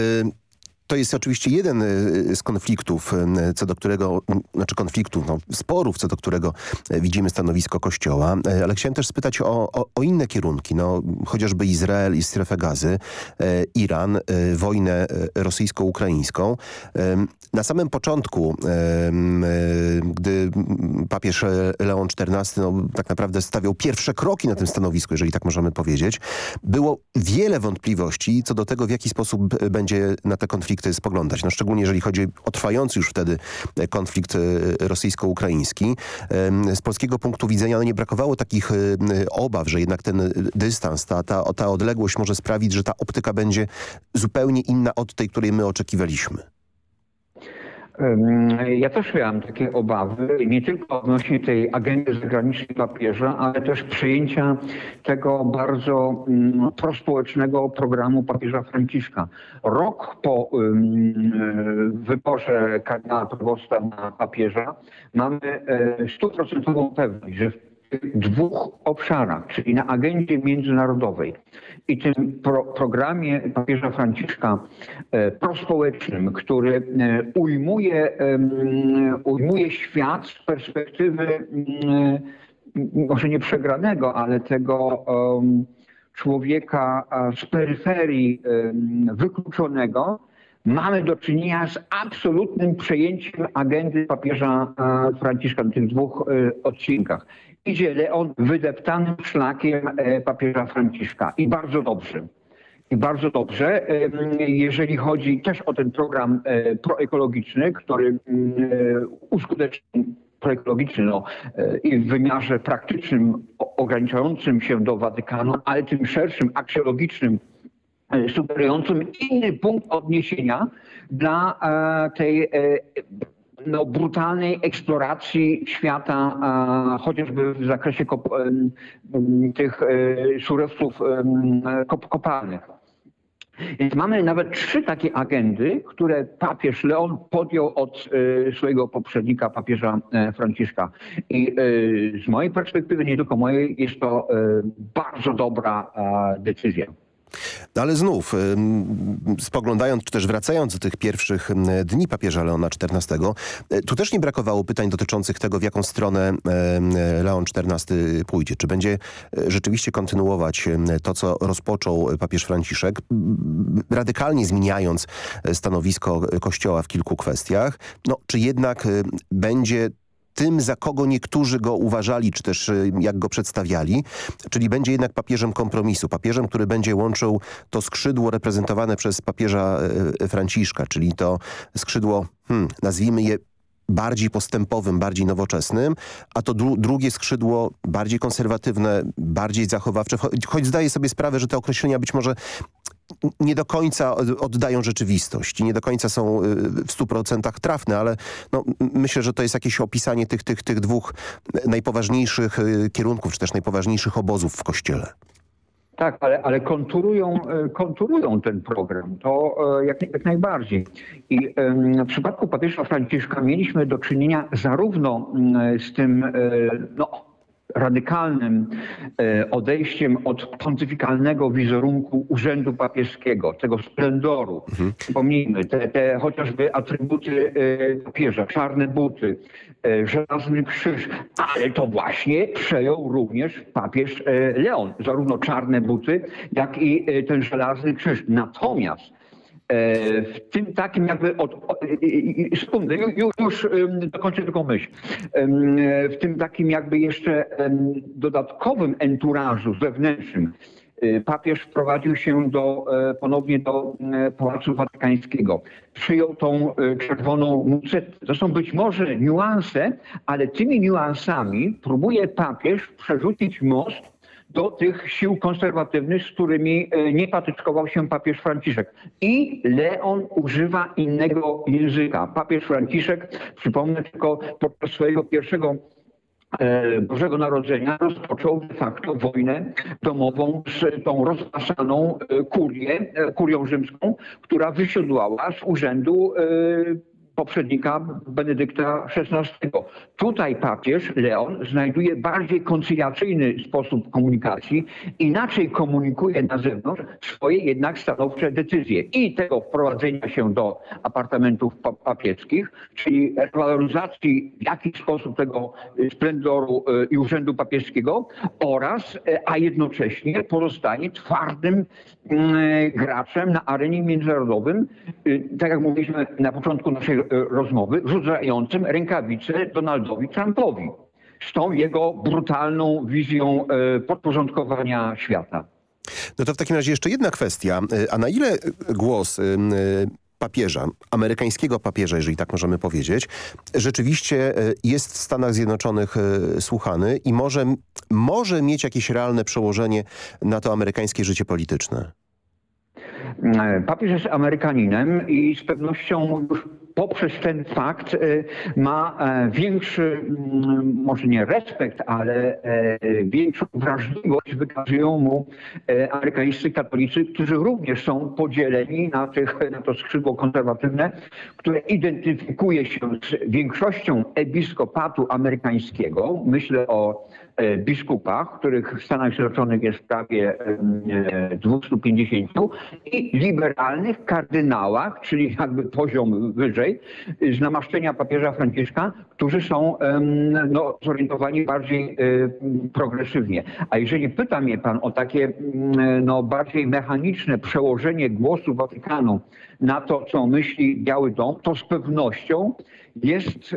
to jest oczywiście jeden y, z konfliktów, y, co do którego, znaczy konfliktów, no, sporów, co do którego y, widzimy stanowisko Kościoła, ale chciałem też spytać o, o, o inne kierunki, no, chociażby Izrael i strefę gazy, Iran, wojnę rosyjsko-ukraińską. Na samym początku, gdy papież Leon XIV no, tak naprawdę stawiał pierwsze kroki na tym stanowisku, jeżeli tak możemy powiedzieć, było wiele wątpliwości co do tego, w jaki sposób będzie na te konflikty konflikty spoglądać. No szczególnie jeżeli chodzi o trwający już wtedy e, konflikt e, rosyjsko-ukraiński. Z polskiego punktu widzenia no nie brakowało takich e, obaw, że jednak ten dystans, ta, ta, ta odległość może sprawić, że ta optyka będzie zupełnie inna od tej, której my oczekiwaliśmy. Ja też miałam takie obawy, nie tylko odnośnie tej agendy zagranicznej papieża, ale też przyjęcia tego bardzo mm, prospołecznego programu papieża Franciszka. Rok po wyborze kardynała Probosta na papieża mamy e, stuprocentową pewność, że w dwóch obszarach, czyli na agendzie międzynarodowej i tym pro, programie papieża Franciszka e, prospołecznym, który e, ujmuje, ujmuje świat z perspektywy e, może nie przegranego, ale tego człowieka z peryferii wykluczonego, mamy do czynienia z absolutnym przejęciem agendy papieża Franciszka w tych dwóch odcinkach idzie Leon wydeptanym szlakiem e, papieża Franciszka. I bardzo dobrze. I bardzo dobrze, jeżeli chodzi też o ten program e, proekologiczny, który e, uskutecznił proekologiczny no, i w wymiarze praktycznym ograniczającym się do Watykanu, ale tym szerszym, aksjologicznym, sugerującym inny punkt odniesienia dla tej no, brutalnej eksploracji świata, chociażby w zakresie tych e, surowców kop, kopalnych. Więc mamy nawet trzy takie agendy, które papież Leon podjął od e, swojego poprzednika, papieża e, Franciszka. I z mojej perspektywy, nie tylko mojej, jest to bardzo dobra decyzja. No ale znów, spoglądając, czy też wracając do tych pierwszych dni papieża Leona XIV, e, tu też nie brakowało pytań dotyczących tego, w jaką stronę Leon XIV pójdzie. Czy będzie e, rzeczywiście kontynuować to, co rozpoczął papież Franciszek, radykalnie zmieniając e, stanowisko Kościoła w kilku kwestiach, no, czy jednak będzie tym, za kogo niektórzy go uważali, czy też y, jak go przedstawiali, czyli będzie jednak papieżem kompromisu, papieżem, który będzie łączył to skrzydło reprezentowane przez papieża y, Franciszka, czyli to skrzydło, hmm, nazwijmy je bardziej postępowym, bardziej nowoczesnym, a to dru drugie skrzydło bardziej konserwatywne, bardziej zachowawcze, cho choć zdaję sobie sprawę, że te określenia być może nie do końca oddają rzeczywistość i nie do końca są w stu procentach trafne, ale no, myślę, że to jest jakieś opisanie tych, tych, tych dwóch najpoważniejszych kierunków, czy też najpoważniejszych obozów w Kościele. Tak, ale, ale konturują, konturują ten program, to jak, jak najbardziej. I w przypadku papieża Franciszka mieliśmy do czynienia zarówno z tym no, radykalnym odejściem od pontyfikalnego wizerunku urzędu papieskiego, tego splendoru. Mhm. Przypomnijmy, te, te chociażby atrybuty papieża, czarne buty, żelazny krzyż, ale to właśnie przejął również papież Leon, zarówno czarne buty, jak i ten żelazny krzyż. Natomiast w tym takim jakby od, już, już dokończę tylko myśl. W tym takim jakby jeszcze dodatkowym enturażu zewnętrznym papież wprowadził się do, ponownie do Pałacu Watykańskiego. Przyjął tą czerwoną mucetę. To są być może niuanse, ale tymi niuansami próbuje papież przerzucić most do tych sił konserwatywnych, z którymi nie patyczkował się papież Franciszek. I Leon używa innego języka. Papież Franciszek, przypomnę tylko, podczas swojego pierwszego Bożego Narodzenia rozpoczął de facto wojnę domową z tą rozpasaną kurię, kurią rzymską, która wysiodłała z urzędu poprzednika Benedykta XVI. Tutaj papież Leon znajduje bardziej koncyliacyjny sposób komunikacji, inaczej komunikuje na zewnątrz swoje jednak stanowcze decyzje i tego wprowadzenia się do apartamentów papieckich, czyli rewaloryzacji w jakiś sposób tego splendoru i urzędu papieskiego oraz, a jednocześnie pozostanie twardym graczem na arenie międzynarodowym, tak jak mówiliśmy na początku naszej rozmowy, rzucającym rękawice Donaldowi Trumpowi z tą jego brutalną wizją podporządkowania świata. No to w takim razie jeszcze jedna kwestia. A na ile głos papieża, amerykańskiego papieża, jeżeli tak możemy powiedzieć, rzeczywiście jest w Stanach Zjednoczonych słuchany i może, może mieć jakieś realne przełożenie na to amerykańskie życie polityczne? Papież jest Amerykaninem i z pewnością już poprzez ten fakt ma większy, może nie respekt, ale większą wrażliwość wykazują mu amerykańscy katolicy, którzy również są podzieleni na, tych, na to skrzydło konserwatywne, które identyfikuje się z większością episkopatu amerykańskiego. Myślę o biskupach, których w Stanach Zjednoczonych jest prawie 250 i liberalnych kardynałach, czyli jakby poziom wyżej, z namaszczenia papieża Franciszka, którzy są no, zorientowani bardziej progresywnie. A jeżeli pyta mnie pan o takie no, bardziej mechaniczne przełożenie głosu Watykanu na to, co myśli Biały Dom, to z pewnością jest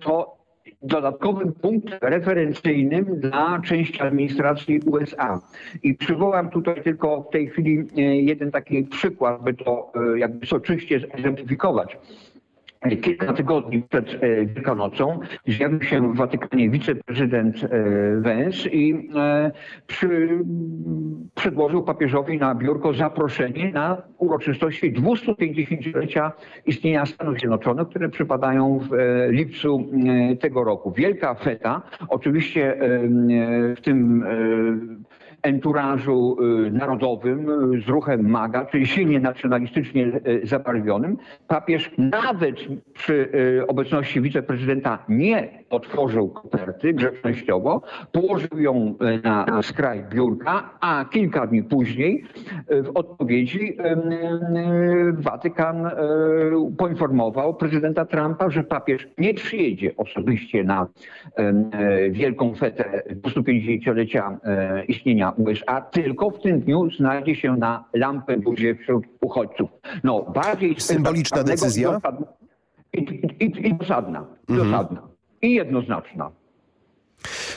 to dodatkowym punktem referencyjnym dla części administracji USA. I przywołam tutaj tylko w tej chwili jeden taki przykład, by to jakby soczyście zegzemplifikować. Kilka tygodni przed Wielkanocą zjawił się w Watykanie wiceprezydent Wens i przy, przedłożył papieżowi na biurko zaproszenie na uroczystości 250-lecia istnienia Stanów Zjednoczonych, które przypadają w lipcu tego roku. Wielka feta, oczywiście w tym enturażu narodowym z ruchem MAGA, czyli silnie nacjonalistycznie zabarwionym, papież nawet przy obecności wiceprezydenta nie otworzył koperty grzecznościowo, położył ją na skraj biurka, a kilka dni później w odpowiedzi Watykan poinformował prezydenta Trumpa, że papież nie przyjedzie osobiście na wielką fetę 250-lecia istnienia USA, tylko w tym dniu znajdzie się na Lampedusie wśród uchodźców. No, bardziej symboliczna decyzja? I, i, i dosadna. Mhm. I jednoznaczna.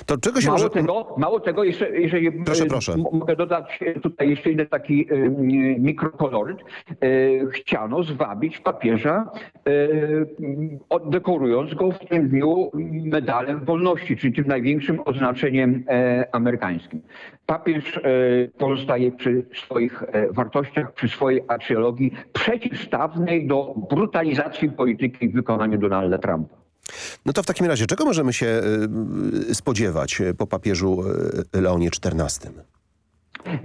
To czego się mało może... Tego, mało tego, jeszcze, jeżeli Proszę, proszę. mogę dodać tutaj jeszcze jeden taki y, mikrokoloryt. Y, chciano zwabić papieża, y, dekorując go w tym dniu medalem wolności, czyli tym największym oznaczeniem e, amerykańskim. Papież e, pozostaje przy swoich e, wartościach, przy swojej aksjologii przeciwstawnej do brutalizacji polityki w wykonaniu Donalda Trumpa. No to w takim razie, czego możemy się y, spodziewać po papieżu y, Leonie XIV?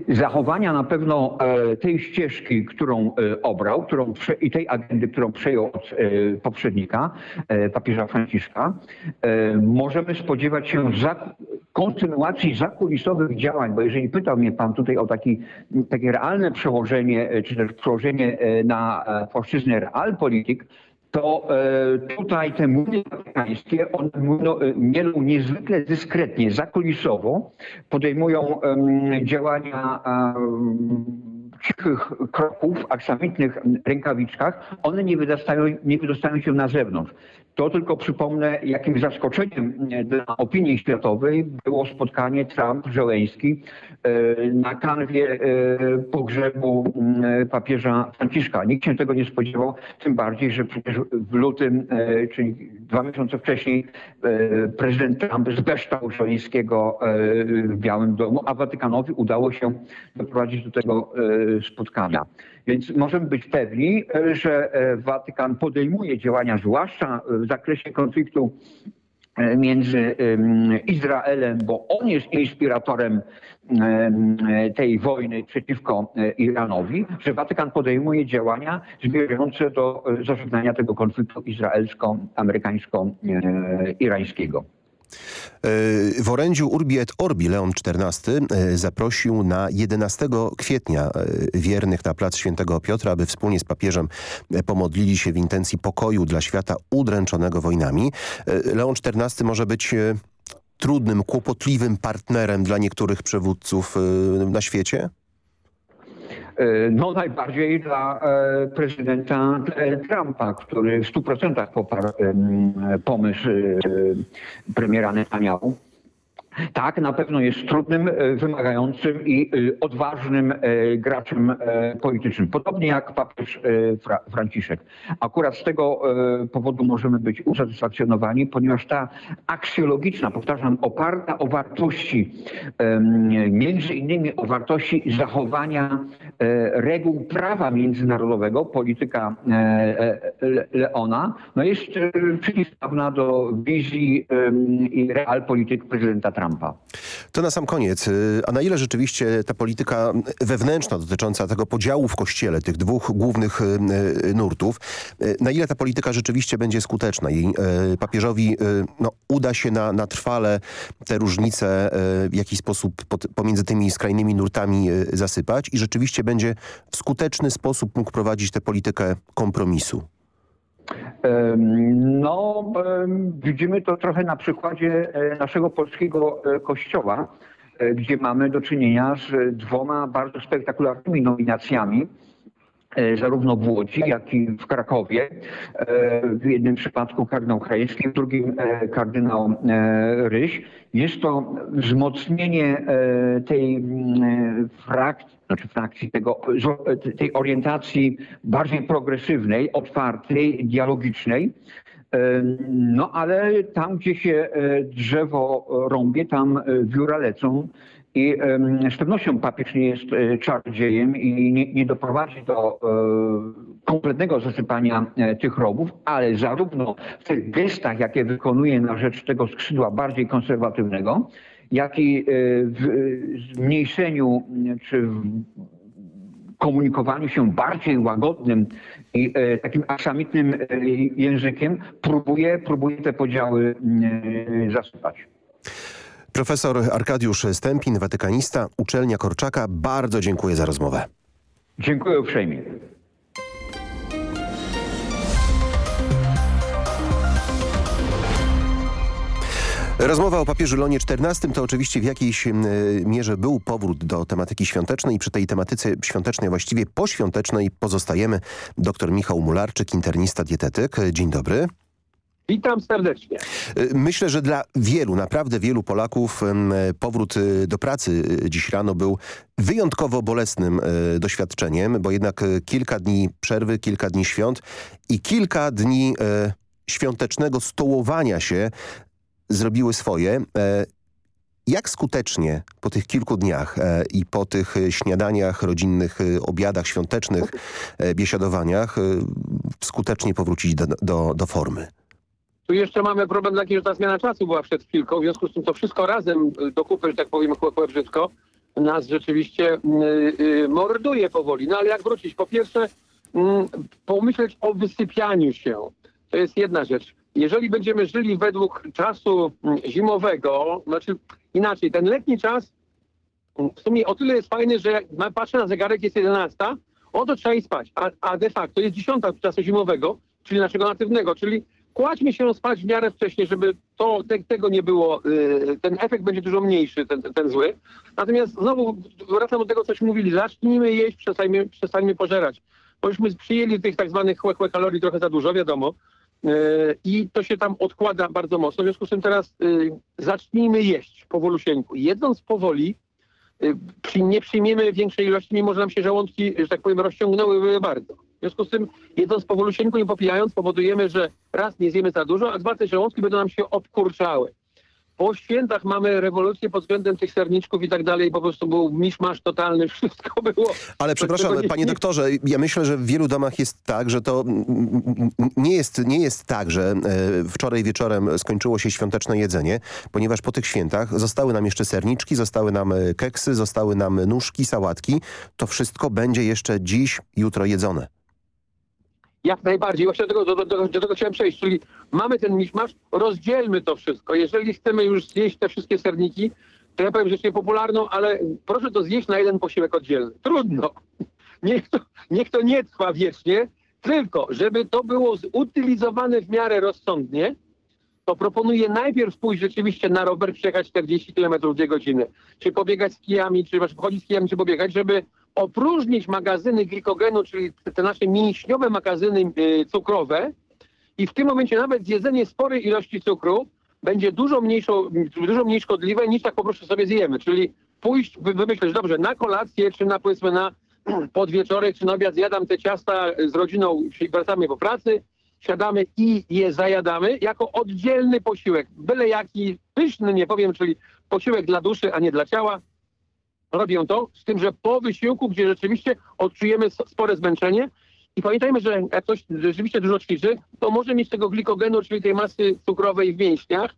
Zachowania na pewno e, tej ścieżki, którą e, obrał którą i tej agendy, którą przejął od e, poprzednika, papieża Franciszka, możemy spodziewać się za, kontynuacji zakulisowych działań, bo jeżeli pytał mnie pan tutaj o taki, takie realne przełożenie, czy też przełożenie na płaszczyznę realpolitik, to e, tutaj te mówię watykańskie, one no, mielą niezwykle dyskretnie, zakulisowo, podejmują działania cichych kroków, aksamitnych rękawiczkach, one nie wydostają, nie wydostają się na zewnątrz. To tylko przypomnę, jakim zaskoczeniem dla opinii światowej było spotkanie Trump-Żeleński e, na kanwie e, pogrzebu papieża Franciszka. Nikt się tego nie spodziewał, tym bardziej, że przecież w lutym, e, czyli dwa miesiące wcześniej, prezydent Trump zbeształ Żeleńskiego w Białym Domu, a Watykanowi udało się doprowadzić do tego spotkania. Więc możemy być pewni, że Watykan podejmuje działania, zwłaszcza w zakresie konfliktu e, między Izraelem, bo on jest inspiratorem tej wojny przeciwko e, Iranowi, że Watykan podejmuje działania zmierzające do e, zażegnania tego konfliktu izraelsko-amerykańsko-irańskiego. E, w orędziu Urbi et Orbi Leon XIV e, zaprosił na 11 kwietnia e, wiernych na plac Świętego Piotra, aby wspólnie z papieżem pomodlili się w intencji pokoju dla świata udręczonego wojnami. Leon XIV może być trudnym, kłopotliwym partnerem dla niektórych przywódców na świecie? E, no najbardziej dla e, prezydenta e, Trumpa, który w 100% poparł pomysł premiera Netanyahu tak, na pewno jest trudnym, e, wymagającym i e, odważnym e, graczem politycznym. Podobnie jak papież Fra Franciszek. Akurat z tego powodu możemy być usatysfakcjonowani, ponieważ ta aksjologiczna, powtarzam, oparta o wartości, między innymi o wartości zachowania reguł prawa międzynarodowego, polityka Leona, no jest przeciwstawna do wizji i realpolityk prezydenta Trumpa. Trumpa. To na sam koniec. Y, a na ile rzeczywiście ta polityka wewnętrzna dotycząca tego podziału w Kościele, tych dwóch głównych y, y, nurtów, na ile ta polityka rzeczywiście będzie skuteczna i papieżowi no, uda się na, na trwale te różnice w jakiś sposób pod, pomiędzy tymi skrajnymi nurtami zasypać i rzeczywiście będzie w skuteczny sposób mógł prowadzić tę politykę kompromisu? No, widzimy to trochę na przykładzie e, naszego polskiego e, kościoła, e, gdzie mamy do czynienia z dwoma bardzo spektakularnymi nominacjami zarówno w Łodzi, jak i w Krakowie. W jednym przypadku kardynał Krajewski, w drugim kardynał Ryś. Jest to wzmocnienie tej frakcji, znaczy frakcji tego, tej orientacji bardziej progresywnej, otwartej, dialogicznej. No ale tam, gdzie się e, drzewo rąbie, tam e, wióra lecą i z pewnością papież nie jest e, czardziejem i nie, nie doprowadzi do kompletnego zasypania tych robów, ale zarówno w tych gestach, jakie wykonuje na rzecz tego skrzydła bardziej konserwatywnego, jak i e, w zmniejszeniu czy w komunikowaniu się bardziej łagodnym i e, takim aksamitnym językiem próbuje, próbuje te podziały zasypać. Profesor Arkadiusz Stępin, watykanista, uczelnia Korczaka. Bardzo dziękuję za rozmowę. Dziękuję uprzejmie. Rozmowa o papieżu Lonie XIV to oczywiście w jakiejś mierze był powrót do tematyki świątecznej i przy tej tematyce świątecznej, właściwie poświątecznej pozostajemy. Dr Michał Mularczyk, internista, dietetyk. Dzień dobry. Witam serdecznie. Myślę, że dla wielu, naprawdę wielu Polaków powrót y, do pracy dziś rano był wyjątkowo bolesnym doświadczeniem, bo jednak kilka dni przerwy, kilka dni świąt i kilka dni świątecznego stołowania się zrobiły swoje. Jak skutecznie po tych kilku dniach e, i po tych śniadaniach, rodzinnych e, obiadach świątecznych, e, biesiadowaniach skutecznie powrócić do, do, do formy? Tu jeszcze mamy problem taki, że ta zmiana czasu była przed chwilką, w związku z tym to wszystko razem do kupy, że tak powiem, chłopę brzydko, nas rzeczywiście yy, morduje powoli. No ale jak wrócić? Po pierwsze, yy, pomyśleć o wysypianiu się. To jest jedna rzecz. Jeżeli będziemy żyli według czasu zimowego, znaczy inaczej, ten letni czas w sumie o tyle jest fajny, że jak patrzę na zegarek, jest 11, o to trzeba i spać, a, a de facto jest 10 czasu zimowego, czyli naszego natywnego, czyli kładźmy się spać w miarę wcześniej, żeby to, te, tego nie było, yy, ten efekt będzie dużo mniejszy, ten, ten, zły. Natomiast znowu wracam do tego, coś mówili, zacznijmy jeść, przestańmy, przestańmy pożerać. Bo już my przyjęli tych tak zwanych kalorii trochę za dużo, wiadomo. I to się tam odkłada bardzo mocno. W związku z tym teraz yy, zacznijmy jeść powolusieńku. Jedząc powoli, y, nie przyjmiemy większej ilości, mimo że nam się żołądki, że tak powiem, rozciągnęły bardzo. W związku z tym, jedząc powolusieńko, nie popijając, powodujemy, że raz nie zjemy za dużo, a dwa te żołądki będą nam się obkurczały. Po świętach mamy rewolucję pod względem tych serniczków i tak dalej, po prostu był miszmasz totalny, [laughs] wszystko było. Ale przepraszam, nie, panie doktorze, ja myślę, że w wielu domach jest tak, że to nie jest, nie jest tak, że e, wczoraj wieczorem skończyło się świąteczne jedzenie, ponieważ po tych świętach zostały nam jeszcze serniczki, zostały nam e, keksy, zostały nam nóżki, sałatki. To wszystko będzie jeszcze dziś, jutro jedzone. Jak najbardziej. Właśnie do tego, do, do, do tego chciałem przejść. Czyli mamy ten miszmasz, rozdzielmy to wszystko. Jeżeli chcemy już zjeść te wszystkie serniki, to ja powiem rzecz niepopularną, ale proszę to zjeść na jeden posiłek oddzielny. Trudno. [laughs] Niech to, niech to nie trwa wiecznie, tylko żeby to było zutylizowane w miarę rozsądnie, to proponuję najpierw pójść rzeczywiście na rower, przejechać 40 km w dwie godziny. Czy pobiegać z kijami, czy chodzić z kijami, czy pobiegać, żeby opróżnić magazyny glikogenu, czyli te nasze mięśniowe magazyny y, cukrowe i w tym momencie nawet zjedzenie sporej ilości cukru będzie dużo, dużo mniej szkodliwe niż tak po prostu sobie zjemy. Czyli pójść, wymyśleć, dobrze, na kolację, czy na powiedzmy na [clears throat] podwieczorek, czy na obiad zjadam te ciasta z rodziną, czyli wracamy po pracy, siadamy i je zajadamy jako oddzielny posiłek. Byle jaki, pyszny, nie powiem, czyli posiłek dla duszy, a nie dla ciała robią to, z tym, że po wysiłku, gdzie rzeczywiście odczujemy spore zmęczenie i pamiętajmy, że jak ktoś rzeczywiście dużo ćwiczy, to może mieć tego glikogenu, czyli tej masy cukrowej w mięśniach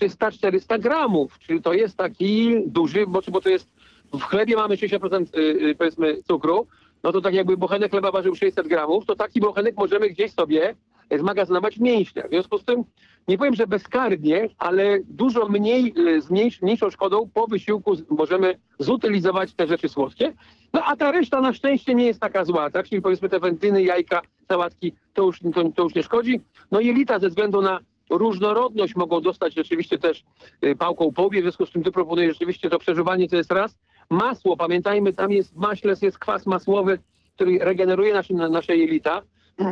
300-400 gramów, czyli to jest taki duży, bo, bo to jest w chlebie mamy 60% y, y, powiedzmy cukru, no to tak jakby bochenek chleba ważył 600 gramów, to taki bochenek możemy gdzieś sobie zmagazynować w mięśniach. W związku z tym nie powiem, że bezkarnie, ale dużo mniej, y, z mniejszą szkodą po wysiłku możemy zutylizować te rzeczy słodkie. No a ta reszta na szczęście nie jest taka zła, tak? Czyli powiedzmy te wędliny, jajka, sałatki, to już, to, to już nie szkodzi. No jelita ze względu na różnorodność mogą dostać rzeczywiście też y, pałką po w związku z tym ty proponujesz rzeczywiście to przeżywanie, to jest raz. Masło, pamiętajmy, tam jest w maśle jest kwas masłowy, który regeneruje nasze, nasze jelita.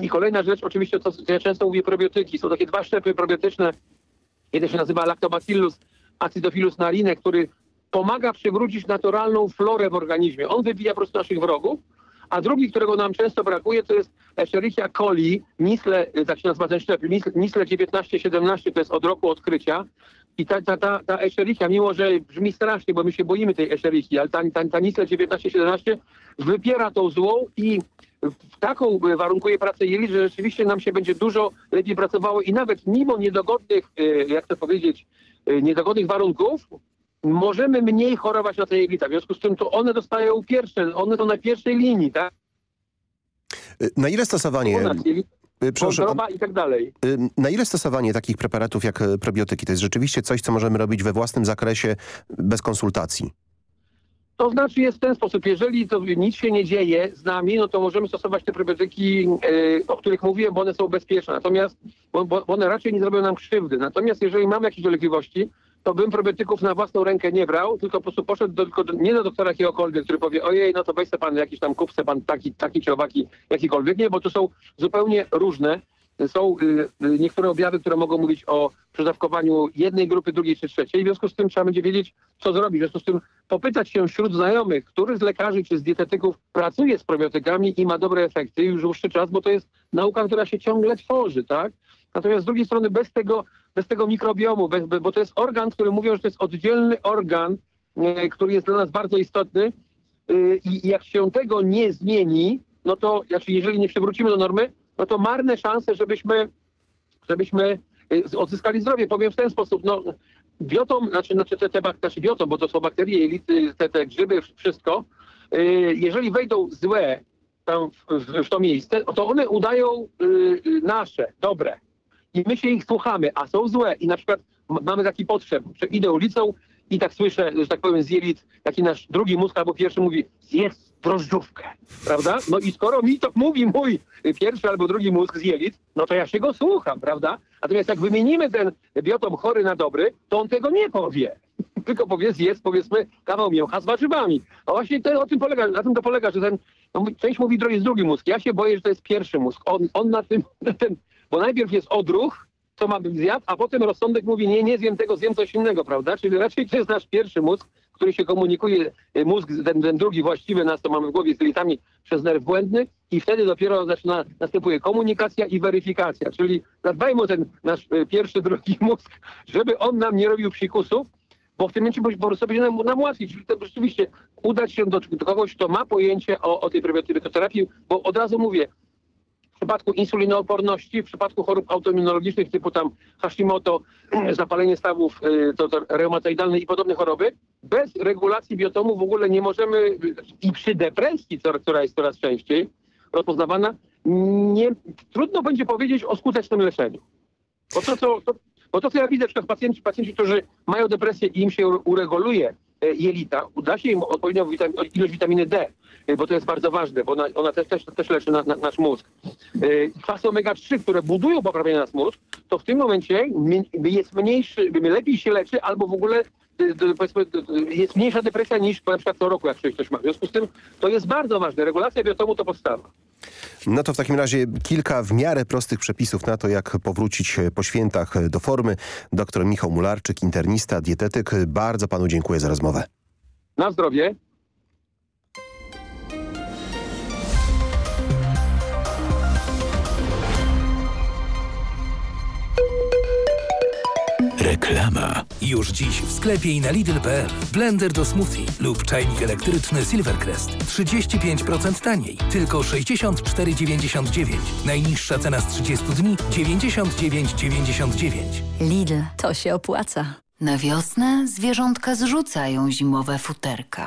I kolejna rzecz, oczywiście to, ja często mówię probiotyki. Są takie dwa szczepy probiotyczne. Jeden się nazywa Lactobacillus acidophilus narine, który pomaga przywrócić naturalną florę w organizmie. On wybija po prostu naszych wrogów. A drugi, którego nam często brakuje, to jest Escherichia coli, Nisle, tak się nazywa ten szczep, Nisle 1917, to jest od roku odkrycia. I ta, ta, ta, ta Escherichia, mimo że brzmi strasznie, bo my się boimy tej Escherichii, ale ta, ta, ta Nisle 1917 wypiera tą złą i taką warunkuje pracę jelit, że rzeczywiście nam się będzie dużo lepiej pracowało i nawet mimo niedogodnych, e, jak to powiedzieć, e, niedogodnych warunków, możemy mniej chorować na te jelita. W związku z tym to one dostają pierwsze, one są na pierwszej linii, tak? Na ile stosowanie... Przepraszam, i tak dalej. Na ile stosowanie takich preparatów jak probiotyki to jest rzeczywiście coś, co możemy robić we własnym zakresie bez konsultacji? To znaczy jest w ten sposób, jeżeli to nic się nie dzieje z nami, no to możemy stosować te probiotyki, yy, o których mówiłem, bo one są bezpieczne, natomiast bo, bo one raczej nie zrobią nam krzywdy. Natomiast jeżeli mamy jakieś dolegliwości, to bym probiotyków na własną rękę nie brał, tylko po prostu poszedł do, tylko nie do doktora jakiegokolwiek, który powie, ojej, no to weź pan jakiś tam kup pan taki, taki czy owaki, jakikolwiek. Nie, bo to są zupełnie różne są y, y, niektóre objawy, które mogą mówić o przedawkowaniu jednej grupy, drugiej czy trzeciej. W związku z tym trzeba będzie wiedzieć, co zrobić. W związku z tym popytać się wśród znajomych, który z lekarzy czy z dietetyków pracuje z probiotykami i ma dobre efekty już dłuższy czas, bo to jest nauka, która się ciągle tworzy, tak? Natomiast z drugiej strony bez tego, bez tego mikrobiomu, bez, bo to jest organ, który mówią, że to jest oddzielny organ, e, który jest dla nas bardzo istotny. Y, i jak się tego nie zmieni, no to znaczy jeżeli nie przywrócimy do normy, no to marne szanse, żebyśmy, żebyśmy y, odzyskali zdrowie. Powiem w ten sposób, no biotom, znaczy, znaczy te, te, znaczy biotom, bo to są bakterie, jelity, te, te grzyby, wszystko, jeżeli wejdą złe tam w, w, w to miejsce, to one udają nasze, dobre i my się ich słuchamy, a są złe i na przykład mamy taki potrzeb, że idę ulicą i tak słyszę, że tak powiem z jelit, taki nasz drugi mózg albo pierwszy mówi zjedz drożdżówkę, prawda? No i skoro mi to mówi mój pierwszy albo drugi mózg z jelit, no to ja się go słucham, prawda? Natomiast jak wymienimy ten biotom chory na dobry, to on tego nie powie. [laughs] Tylko powie zjedz powiedzmy kawał mięcha z warzywami. A właśnie to, o tym polega, na tym to polega, że ten, no, część mówi, że jest drugi mózg. Ja się boję, że to jest pierwszy mózg. On, on na tym, [laughs] ten, bo najpierw jest odruch, co ma być zjadł, a potem rozsądek mówi, nie, nie zjem tego, zjem coś innego, prawda? Czyli raczej to jest nasz pierwszy mózg, który się komunikuje, y, mózg, ten, ten drugi właściwy, nas to mamy w głowie z jelitami przez nerw błędny i wtedy dopiero zaczyna, następuje komunikacja i weryfikacja, czyli zadbajmy o ten nasz y, pierwszy, [laughs] drugi mózg, żeby on nam nie robił psikusów, bo w tym momencie po prostu będzie nam, nam łatwiej, czyli to rzeczywiście udać się do, do kogoś, kto ma pojęcie o, o tej probiotykoterapii, bo od razu mówię, w przypadku insulinooporności, w przypadku chorób autoimmunologicznych typu tam Hashimoto, [clears throat] zapalenie stawów y, to, to reumatoidalne i podobne choroby, bez regulacji biotomu w ogóle nie możemy i przy depresji, która jest coraz częściej rozpoznawana, nie, trudno będzie powiedzieć o skutecznym leczeniu. Bo to, to, to, bo to co ja widzę, na pacjenci, pacjenci, którzy mają depresję i im się ureguluje jelita, uda się im odpowiednią ilość witaminy D, Y, bo to jest bardzo ważne, bo ona, ona też, też, też leczy na, na, nasz mózg. Kwasy omega-3, które budują poprawienie nasz mózg, to w tym momencie jest mniejszy, lepiej się leczy albo w ogóle powiedzmy, jest mniejsza depresja niż na przykład co roku, jak ktoś ma. W związku z tym to jest bardzo ważne. Regulacja biotomu to podstawa. No to w takim razie kilka w miarę prostych przepisów na to, jak powrócić po świętach do formy. Doktor Michał Mularczyk, internista, dietetyk. Bardzo panu dziękuję za rozmowę. Na zdrowie. Reklama. Już dziś w sklepie i na Lidl.pl. Blender do smoothie lub czajnik elektryczny Silvercrest. 35% taniej. Tylko 64,99. Najniższa cena z 30 dni 99,99. Lidl. To się opłaca. Na wiosnę zwierzątka zrzucają zimowe futerka.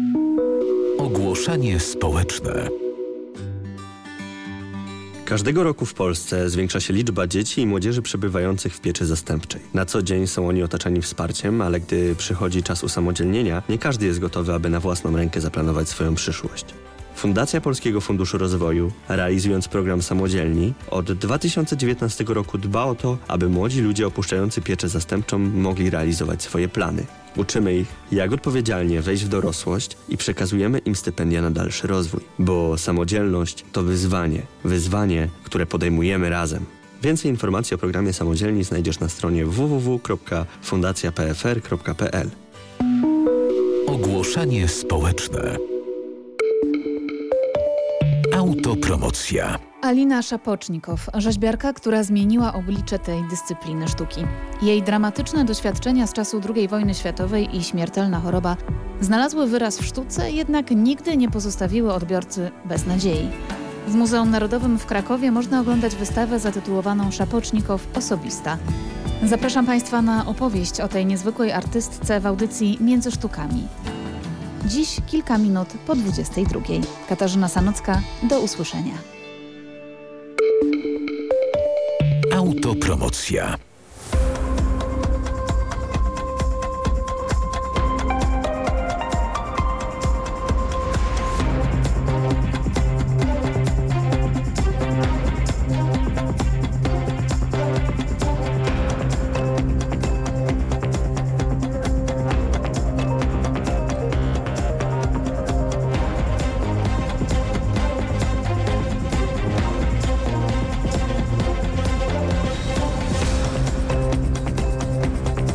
Ogłoszenie społeczne. Każdego roku w Polsce zwiększa się liczba dzieci i młodzieży przebywających w pieczy zastępczej. Na co dzień są oni otaczani wsparciem, ale gdy przychodzi czas usamodzielnienia, nie każdy jest gotowy, aby na własną rękę zaplanować swoją przyszłość. Fundacja Polskiego Funduszu Rozwoju, realizując program Samodzielni, od 2019 roku dba o to, aby młodzi ludzie opuszczający pieczę zastępczą mogli realizować swoje plany. Uczymy ich, jak odpowiedzialnie wejść w dorosłość i przekazujemy im stypendia na dalszy rozwój. Bo samodzielność to wyzwanie. Wyzwanie, które podejmujemy razem. Więcej informacji o programie Samodzielni znajdziesz na stronie www.fundacjapfr.pl. Ogłoszenie społeczne. Autopromocja. Alina Szapocznikow, rzeźbiarka, która zmieniła oblicze tej dyscypliny sztuki. Jej dramatyczne doświadczenia z czasu II wojny światowej i śmiertelna choroba znalazły wyraz w sztuce, jednak nigdy nie pozostawiły odbiorcy bez nadziei. W Muzeum Narodowym w Krakowie można oglądać wystawę zatytułowaną Szapocznikow Osobista. Zapraszam Państwa na opowieść o tej niezwykłej artystce w audycji Między Sztukami. Dziś kilka minut po 22. Katarzyna Sanocka, do usłyszenia. Auto Autopromocja.